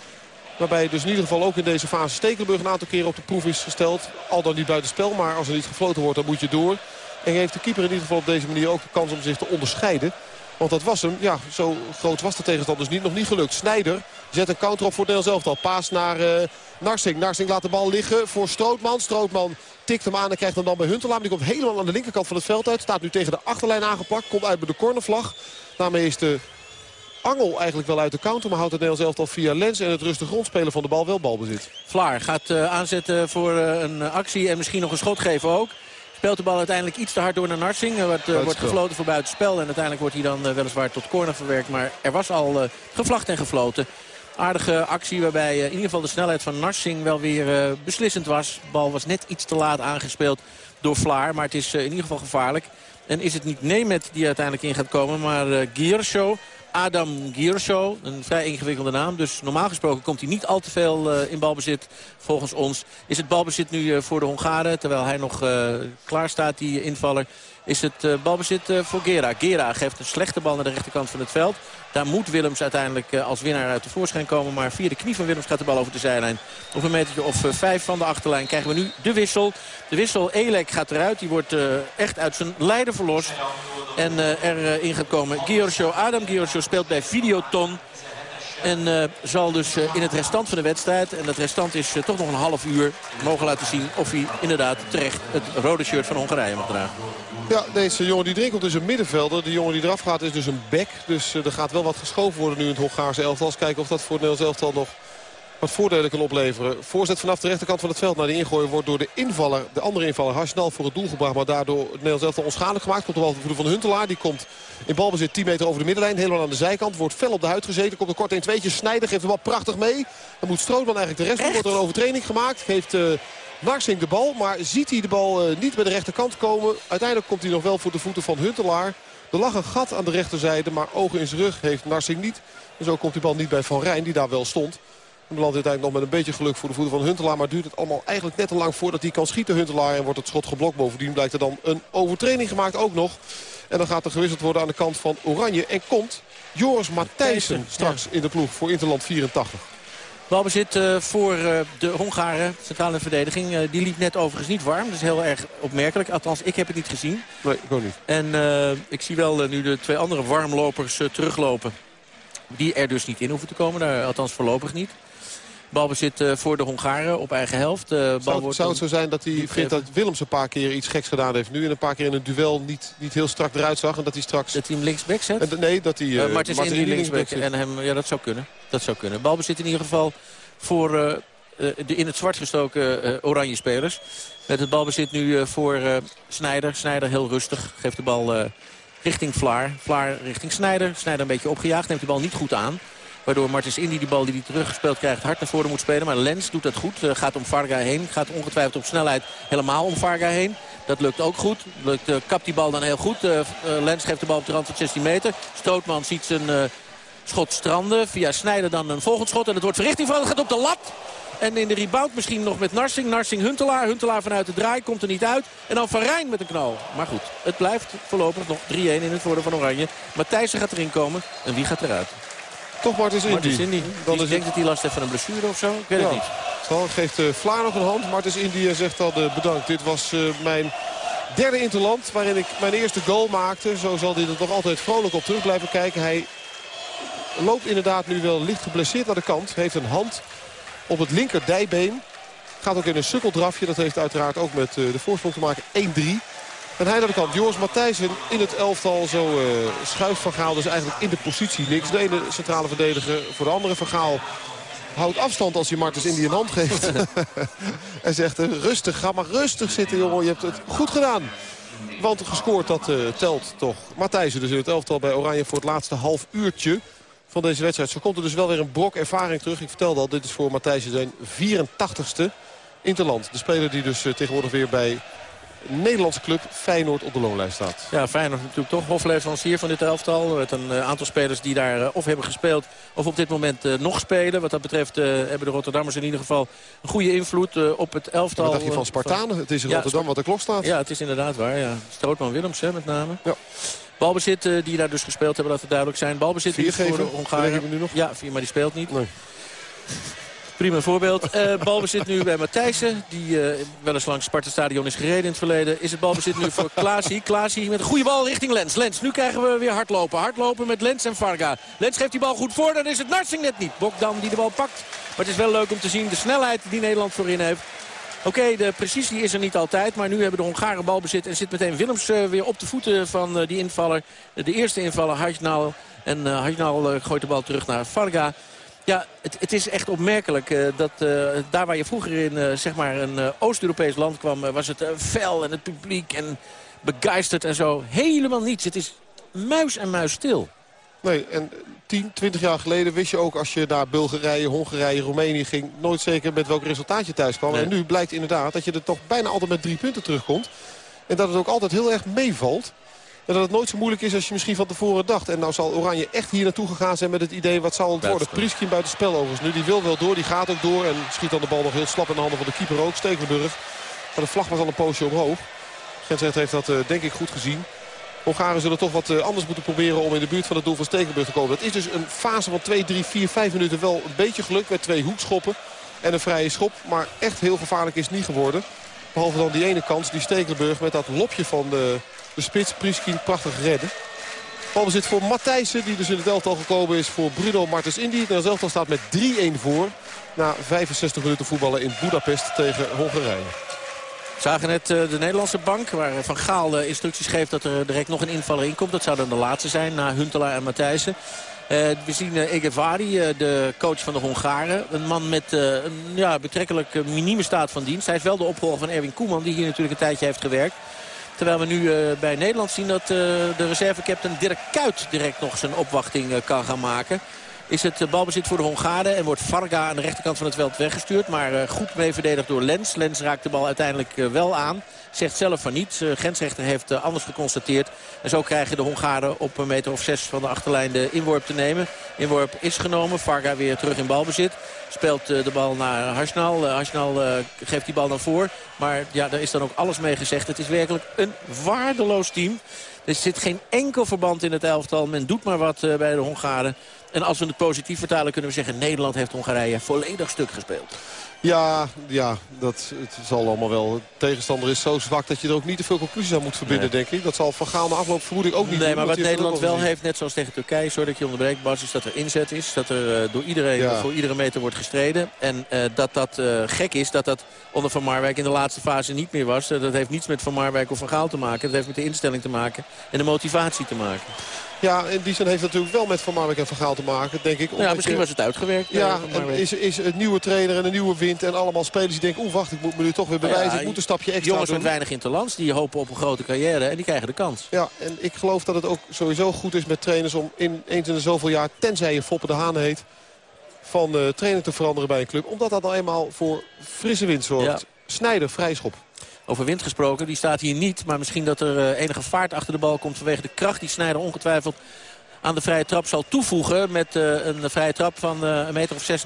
Waarbij dus in ieder geval ook in deze fase Stekelenburg een aantal keren op de proef is gesteld. Al dan niet buitenspel, maar als er niet gefloten wordt dan moet je door. En heeft de keeper in ieder geval op deze manier ook de kans om zich te onderscheiden. Want dat was hem. Ja, zo groot was de tegenstander dus niet. Nog niet gelukt. Snijder zet een counter op voor Nederlands elftal. Paas naar uh, Narsing. Narsing laat de bal liggen voor Strootman. Strootman tikt hem aan en krijgt hem dan bij Huntelaar. Die komt helemaal aan de linkerkant van het veld uit. Staat nu tegen de achterlijn aangepakt. Komt uit bij de cornervlag. Daarmee is de angel eigenlijk wel uit de counter. Maar houdt het Nederlands elftal via Lens en het rustig rondspelen van de bal wel balbezit. Vlaar gaat uh, aanzetten voor uh, een actie en misschien nog een schot geven ook. Speelt de bal uiteindelijk iets te hard door naar Narsing. Wordt, uh, wordt gefloten voor buitenspel. En uiteindelijk wordt hij dan weliswaar tot corner verwerkt. Maar er was al gevlacht en gefloten. Aardige actie waarbij in ieder geval de snelheid van Narsing wel weer beslissend was. De bal was net iets te laat aangespeeld door Vlaar. Maar het is in ieder geval gevaarlijk. En is het niet Nemet die uiteindelijk in gaat komen, maar Giershow. Adam Giershow, een vrij ingewikkelde naam. Dus normaal gesproken komt hij niet al te veel uh, in balbezit volgens ons. Is het balbezit nu uh, voor de Hongaren, terwijl hij nog uh, klaar staat, die invaller. Is het balbezit voor Gera. Gera geeft een slechte bal naar de rechterkant van het veld. Daar moet Willems uiteindelijk als winnaar uit de voorschijn komen. Maar via de knie van Willems gaat de bal over de zijlijn. Op een metertje of vijf van de achterlijn krijgen we nu de wissel. De wissel Elek gaat eruit. Die wordt echt uit zijn lijden verlost. En erin gaat komen Giorsho. Adam Giorsho speelt bij Videoton. En zal dus in het restant van de wedstrijd, en dat restant is toch nog een half uur, mogen laten zien of hij inderdaad terecht het rode shirt van Hongarije mag dragen. Ja, deze jongen die drinkt dus een middenvelder. De jongen die eraf gaat is dus een back. Dus er gaat wel wat geschoven worden nu in het Hongaarse elftal. Eens kijken of dat voor het Nederlands elftal nog wat voordelen kan opleveren. Voorzet vanaf de rechterkant van het veld naar de ingooi wordt door de invaller, de andere invaller, Harsnal voor het doel gebracht. Maar daardoor het Nederlands elftal onschadelijk gemaakt. Komt de bal van Huntelaar. Die komt in balbezit 10 meter over de middenlijn. Helemaal aan de zijkant. Wordt fel op de huid gezeten. Komt een kort 1 2 Snijder geeft de bal prachtig mee. Dan moet Strootman eigenlijk de rest. Wordt er een overtraining gemaakt. Geeft... Uh, Narsing de bal, maar ziet hij de bal uh, niet bij de rechterkant komen. Uiteindelijk komt hij nog wel voor de voeten van Huntelaar. Er lag een gat aan de rechterzijde, maar ogen in zijn rug heeft Narsing niet. En zo komt die bal niet bij Van Rijn, die daar wel stond. En belandt uiteindelijk nog met een beetje geluk voor de voeten van Huntelaar. Maar duurt het allemaal eigenlijk net te lang voordat hij kan schieten, Huntelaar. En wordt het schot geblokt. Bovendien blijkt er dan een overtreding gemaakt ook nog. En dan gaat er gewisseld worden aan de kant van Oranje. En komt Joris Matthijssen straks in de ploeg voor Interland 84. Balbezit uh, voor uh, de Hongaren, centrale verdediging. Uh, die liep net overigens niet warm. Dat is heel erg opmerkelijk. Althans, ik heb het niet gezien. Nee, ik ook niet. En ik zie wel nu de twee andere warmlopers teruglopen. Die er dus niet in hoeven te komen. Daar, althans voorlopig niet. Balbezit uh, voor de Hongaren op eigen helft. Uh, bal zou, wordt zou het zo zijn dat hij vindt dat Willems een paar keer iets geks gedaan heeft nu... en een paar keer in een duel niet, niet heel strak eruit zag... en dat hij straks... Dat hij hem linksback zet? En, nee, dat hij... Uh, Martens in die linksback. En hem, ja, dat zou kunnen. Dat zou kunnen. Balbezit in ieder geval voor de in het zwart gestoken oranje spelers. Met het balbezit nu voor Snijder. Snijder heel rustig. Geeft de bal richting Vlaar. Vlaar richting Snijder. Snijder een beetje opgejaagd. Neemt de bal niet goed aan. Waardoor Martins Indy die bal die hij teruggespeeld krijgt hard naar voren moet spelen. Maar Lens doet dat goed. Uh, gaat om Varga heen. Gaat ongetwijfeld op snelheid helemaal om Varga heen. Dat lukt ook goed. Lukt, uh, kapt die bal dan heel goed. Uh, Lens geeft de bal op de rand van 16 meter. Stootman ziet zijn schot stranden. Via Snijder dan een volgend schot. En het wordt verrichting van. Het gaat op de lat. En in de rebound misschien nog met Narsing. Narsing Huntelaar. Huntelaar vanuit de draai. Komt er niet uit. En dan Van Rijn met een knal. Maar goed, het blijft voorlopig nog 3-1 in het voordeel van Oranje. Matthijssen gaat erin komen. En wie gaat eruit? Toch Martens Indy. Martens Indy. Dan is denkt dat hij last heeft van een blessure of zo. Ik weet ja. het niet. Zal geeft uh, Vlaar nog een hand. Martens Indy zegt al uh, bedankt. Dit was mijn derde interland waarin ik mijn eerste goal maakte. Zo zal hij er nog altijd vrolijk op terug blijven kijken. Hij loopt inderdaad nu wel licht geblesseerd naar de kant. Heeft een hand op het linker dijbeen. Gaat ook in een sukkeldrafje. Dat heeft uiteraard ook met de voorsprong te maken. 1-3. En hij naar de kant. Joris Matthijssen in het elftal zo uh, schuift Van Gaal dus eigenlijk in de positie niks. De ene centrale verdediger voor de andere Van Gaal houdt afstand als je Martens Indy een hand geeft. *laughs* en zegt rustig, ga maar rustig zitten jongen. Je hebt het goed gedaan. Want gescoord dat uh, telt toch. Matthijssen dus in het elftal bij Oranje voor het laatste half uurtje van deze wedstrijd. Zo komt er dus wel weer een brok ervaring terug. Ik vertelde al, dit is voor Matthijssen zijn 84ste Interland. De speler die dus tegenwoordig weer bij Nederlandse club Feyenoord op de loonlijst staat. Ja, Feyenoord natuurlijk toch hofleverancier van dit elftal. Met een uh, aantal spelers die daar uh, of hebben gespeeld of op dit moment uh, nog spelen. Wat dat betreft hebben de Rotterdammers in ieder geval een goede invloed op het elftal. Wat dacht je van Spartanen? Van... Het is in ja, Rotterdam wat de klok staat. Ja, het is inderdaad waar. Ja. Strootman Willems hè, met name. Ja. Balbezit die daar dus gespeeld hebben, laat het duidelijk zijn. Balbezit vier voor de Hongaren. Ja, vier, maar die speelt niet. Nee. Prima voorbeeld. Uh, balbezit nu bij Matthijssen. Die uh, wel eens langs Sparta Stadion is gereden in het verleden. Is het balbezit nu voor Klaasie. Klaasie met een goede bal richting Lens. Lens, nu krijgen we weer hardlopen. Hardlopen met Lens en Varga. Lens geeft die bal goed voor. Dan is het Narsing net niet. Bokdam die de bal pakt. Maar het is wel leuk om te zien de snelheid die Nederland voorin heeft. Oké, de precisie is er niet altijd. Maar nu hebben de Hongaren balbezit. En zit meteen Willems uh, weer op de voeten van die invaller. de eerste invaller, Hajnal. En uh, Hajnal gooit de bal terug naar Varga. Ja, het, het, is echt opmerkelijk uh, dat uh, daar waar je vroeger in uh, zeg maar een Oost-Europees land kwam... was het fel en het publiek en begeisterd en zo. Helemaal niets. Het is muis en muis stil. Nee, en 10, 20 jaar geleden wist je ook als je naar Bulgarije, Hongarije, Roemenië ging... nooit zeker met welk resultaat je thuis kwam. Nee. En nu blijkt inderdaad dat je er toch bijna altijd met drie punten terugkomt. En dat het ook altijd heel erg meevalt. En dat het nooit zo moeilijk is als je misschien van tevoren dacht. En nou zal Oranje echt hier naartoe gegaan zijn met het idee wat zal het worden. Prieskin buiten spel overigens. Nu die wil wel door, die gaat ook door. En schiet dan de bal nog heel slap in de handen van de keeper ook. Stekelenburg. Maar de vlag was al een poosje omhoog. Grensrecht heeft dat uh, denk ik goed gezien. Hongaren zullen toch wat uh, anders moeten proberen om in de buurt van het doel van Stekelenburg te komen. Dat is dus een fase van 2, 3, 4, 5 minuten wel een beetje gelukt. Met twee hoekschoppen en een vrije schop. Maar echt heel gevaarlijk is het niet geworden. Behalve dan die ene kans, die Stekelenburg met dat lopje van de, de spits. Prieskin prachtig redden. Balbezit voor Matthijssen, die dus in het elftal gekomen is voor Bruno Martens Indy. En het elftal staat met 3-1 voor. Na 65 minuten voetballen in Budapest tegen Hongarije. We zagen net uh, de Nederlandse bank waar Van Gaal de instructies geeft dat er direct nog een invaller in komt. Dat zou dan de laatste zijn na Huntelaar en Matthijssen. Uh, we zien Egevari, de coach van de Hongaren. Een man met een ja, betrekkelijk minieme staat van dienst. Hij is wel de opvolger van Erwin Koeman, die hier natuurlijk een tijdje heeft gewerkt. Terwijl we nu bij Nederland zien dat de reservecaptain Dirk Kuyt direct nog zijn opwachting kan gaan maken. Is het balbezit voor de Hongaren. En wordt Varga aan de rechterkant van het veld weggestuurd. Maar goed mee verdedigd door Lens. Lens raakt de bal uiteindelijk wel aan. Zegt zelf van niet. grensrechter heeft anders geconstateerd. En zo krijgen de Hongaren op een meter of zes van de achterlijn de inworp te nemen. Inworp is genomen. Varga weer terug in balbezit. Speelt de bal naar Harsnal. Harsnal geeft die bal dan voor. Maar ja, daar is dan ook alles mee gezegd. Het is werkelijk een waardeloos team. Er zit geen enkel verband in het elftal. Men doet maar wat bij de Hongaren. En als we het positief vertalen kunnen we zeggen... Nederland heeft Hongarije volledig stuk gespeeld. Ja, ja dat, het zal allemaal wel. De tegenstander is zo zwak dat je er ook niet te veel conclusies aan moet verbinden, denk ik. Dat zal van Gaal na afloop vermoed ik ook niet Nee, doen, maar wat Nederland wel heeft, net zoals tegen Turkije... sorry dat je onderbreekt, Bas, is dat er inzet is. Dat er uh, door iedereen, Ja. voor iedere meter wordt gestreden. En uh, dat dat uh, gek is, dat dat onder Van Marwijk in de laatste fase niet meer was. dat heeft niets met Van Marwijk of Van Gaal te maken. Dat heeft met de instelling te maken en de motivatie te maken. Ja, in die zin heeft het natuurlijk wel met Van Marwijk en Van Gaal te maken, denk ik. Ja, omdat misschien je- was het uitgewerkt. Ja, eh, en is, is een nieuwe trainer en een nieuwe wind en allemaal spelers die denken... oeh, wacht, ik moet me nu toch weer bewijzen, Nou ja, ik moet een stapje extra Jongens doen. met weinig interlands, die hopen op een grote carrière en die krijgen de kans. Ja, en ik geloof dat het ook sowieso goed is met trainers om in eens in de zoveel jaar... tenzij je Foppe de Haan heet, van eh, trainer te veranderen bij een club. Omdat dat nou eenmaal voor frisse wind zorgt. Ja. Snijder, vrijschop. Over wind gesproken, die staat hier niet. Maar misschien dat er eh, enige vaart achter de bal komt vanwege de kracht die Snijder ongetwijfeld aan de vrije trap zal toevoegen. Met eh, een vrije trap van eh, een meter of 26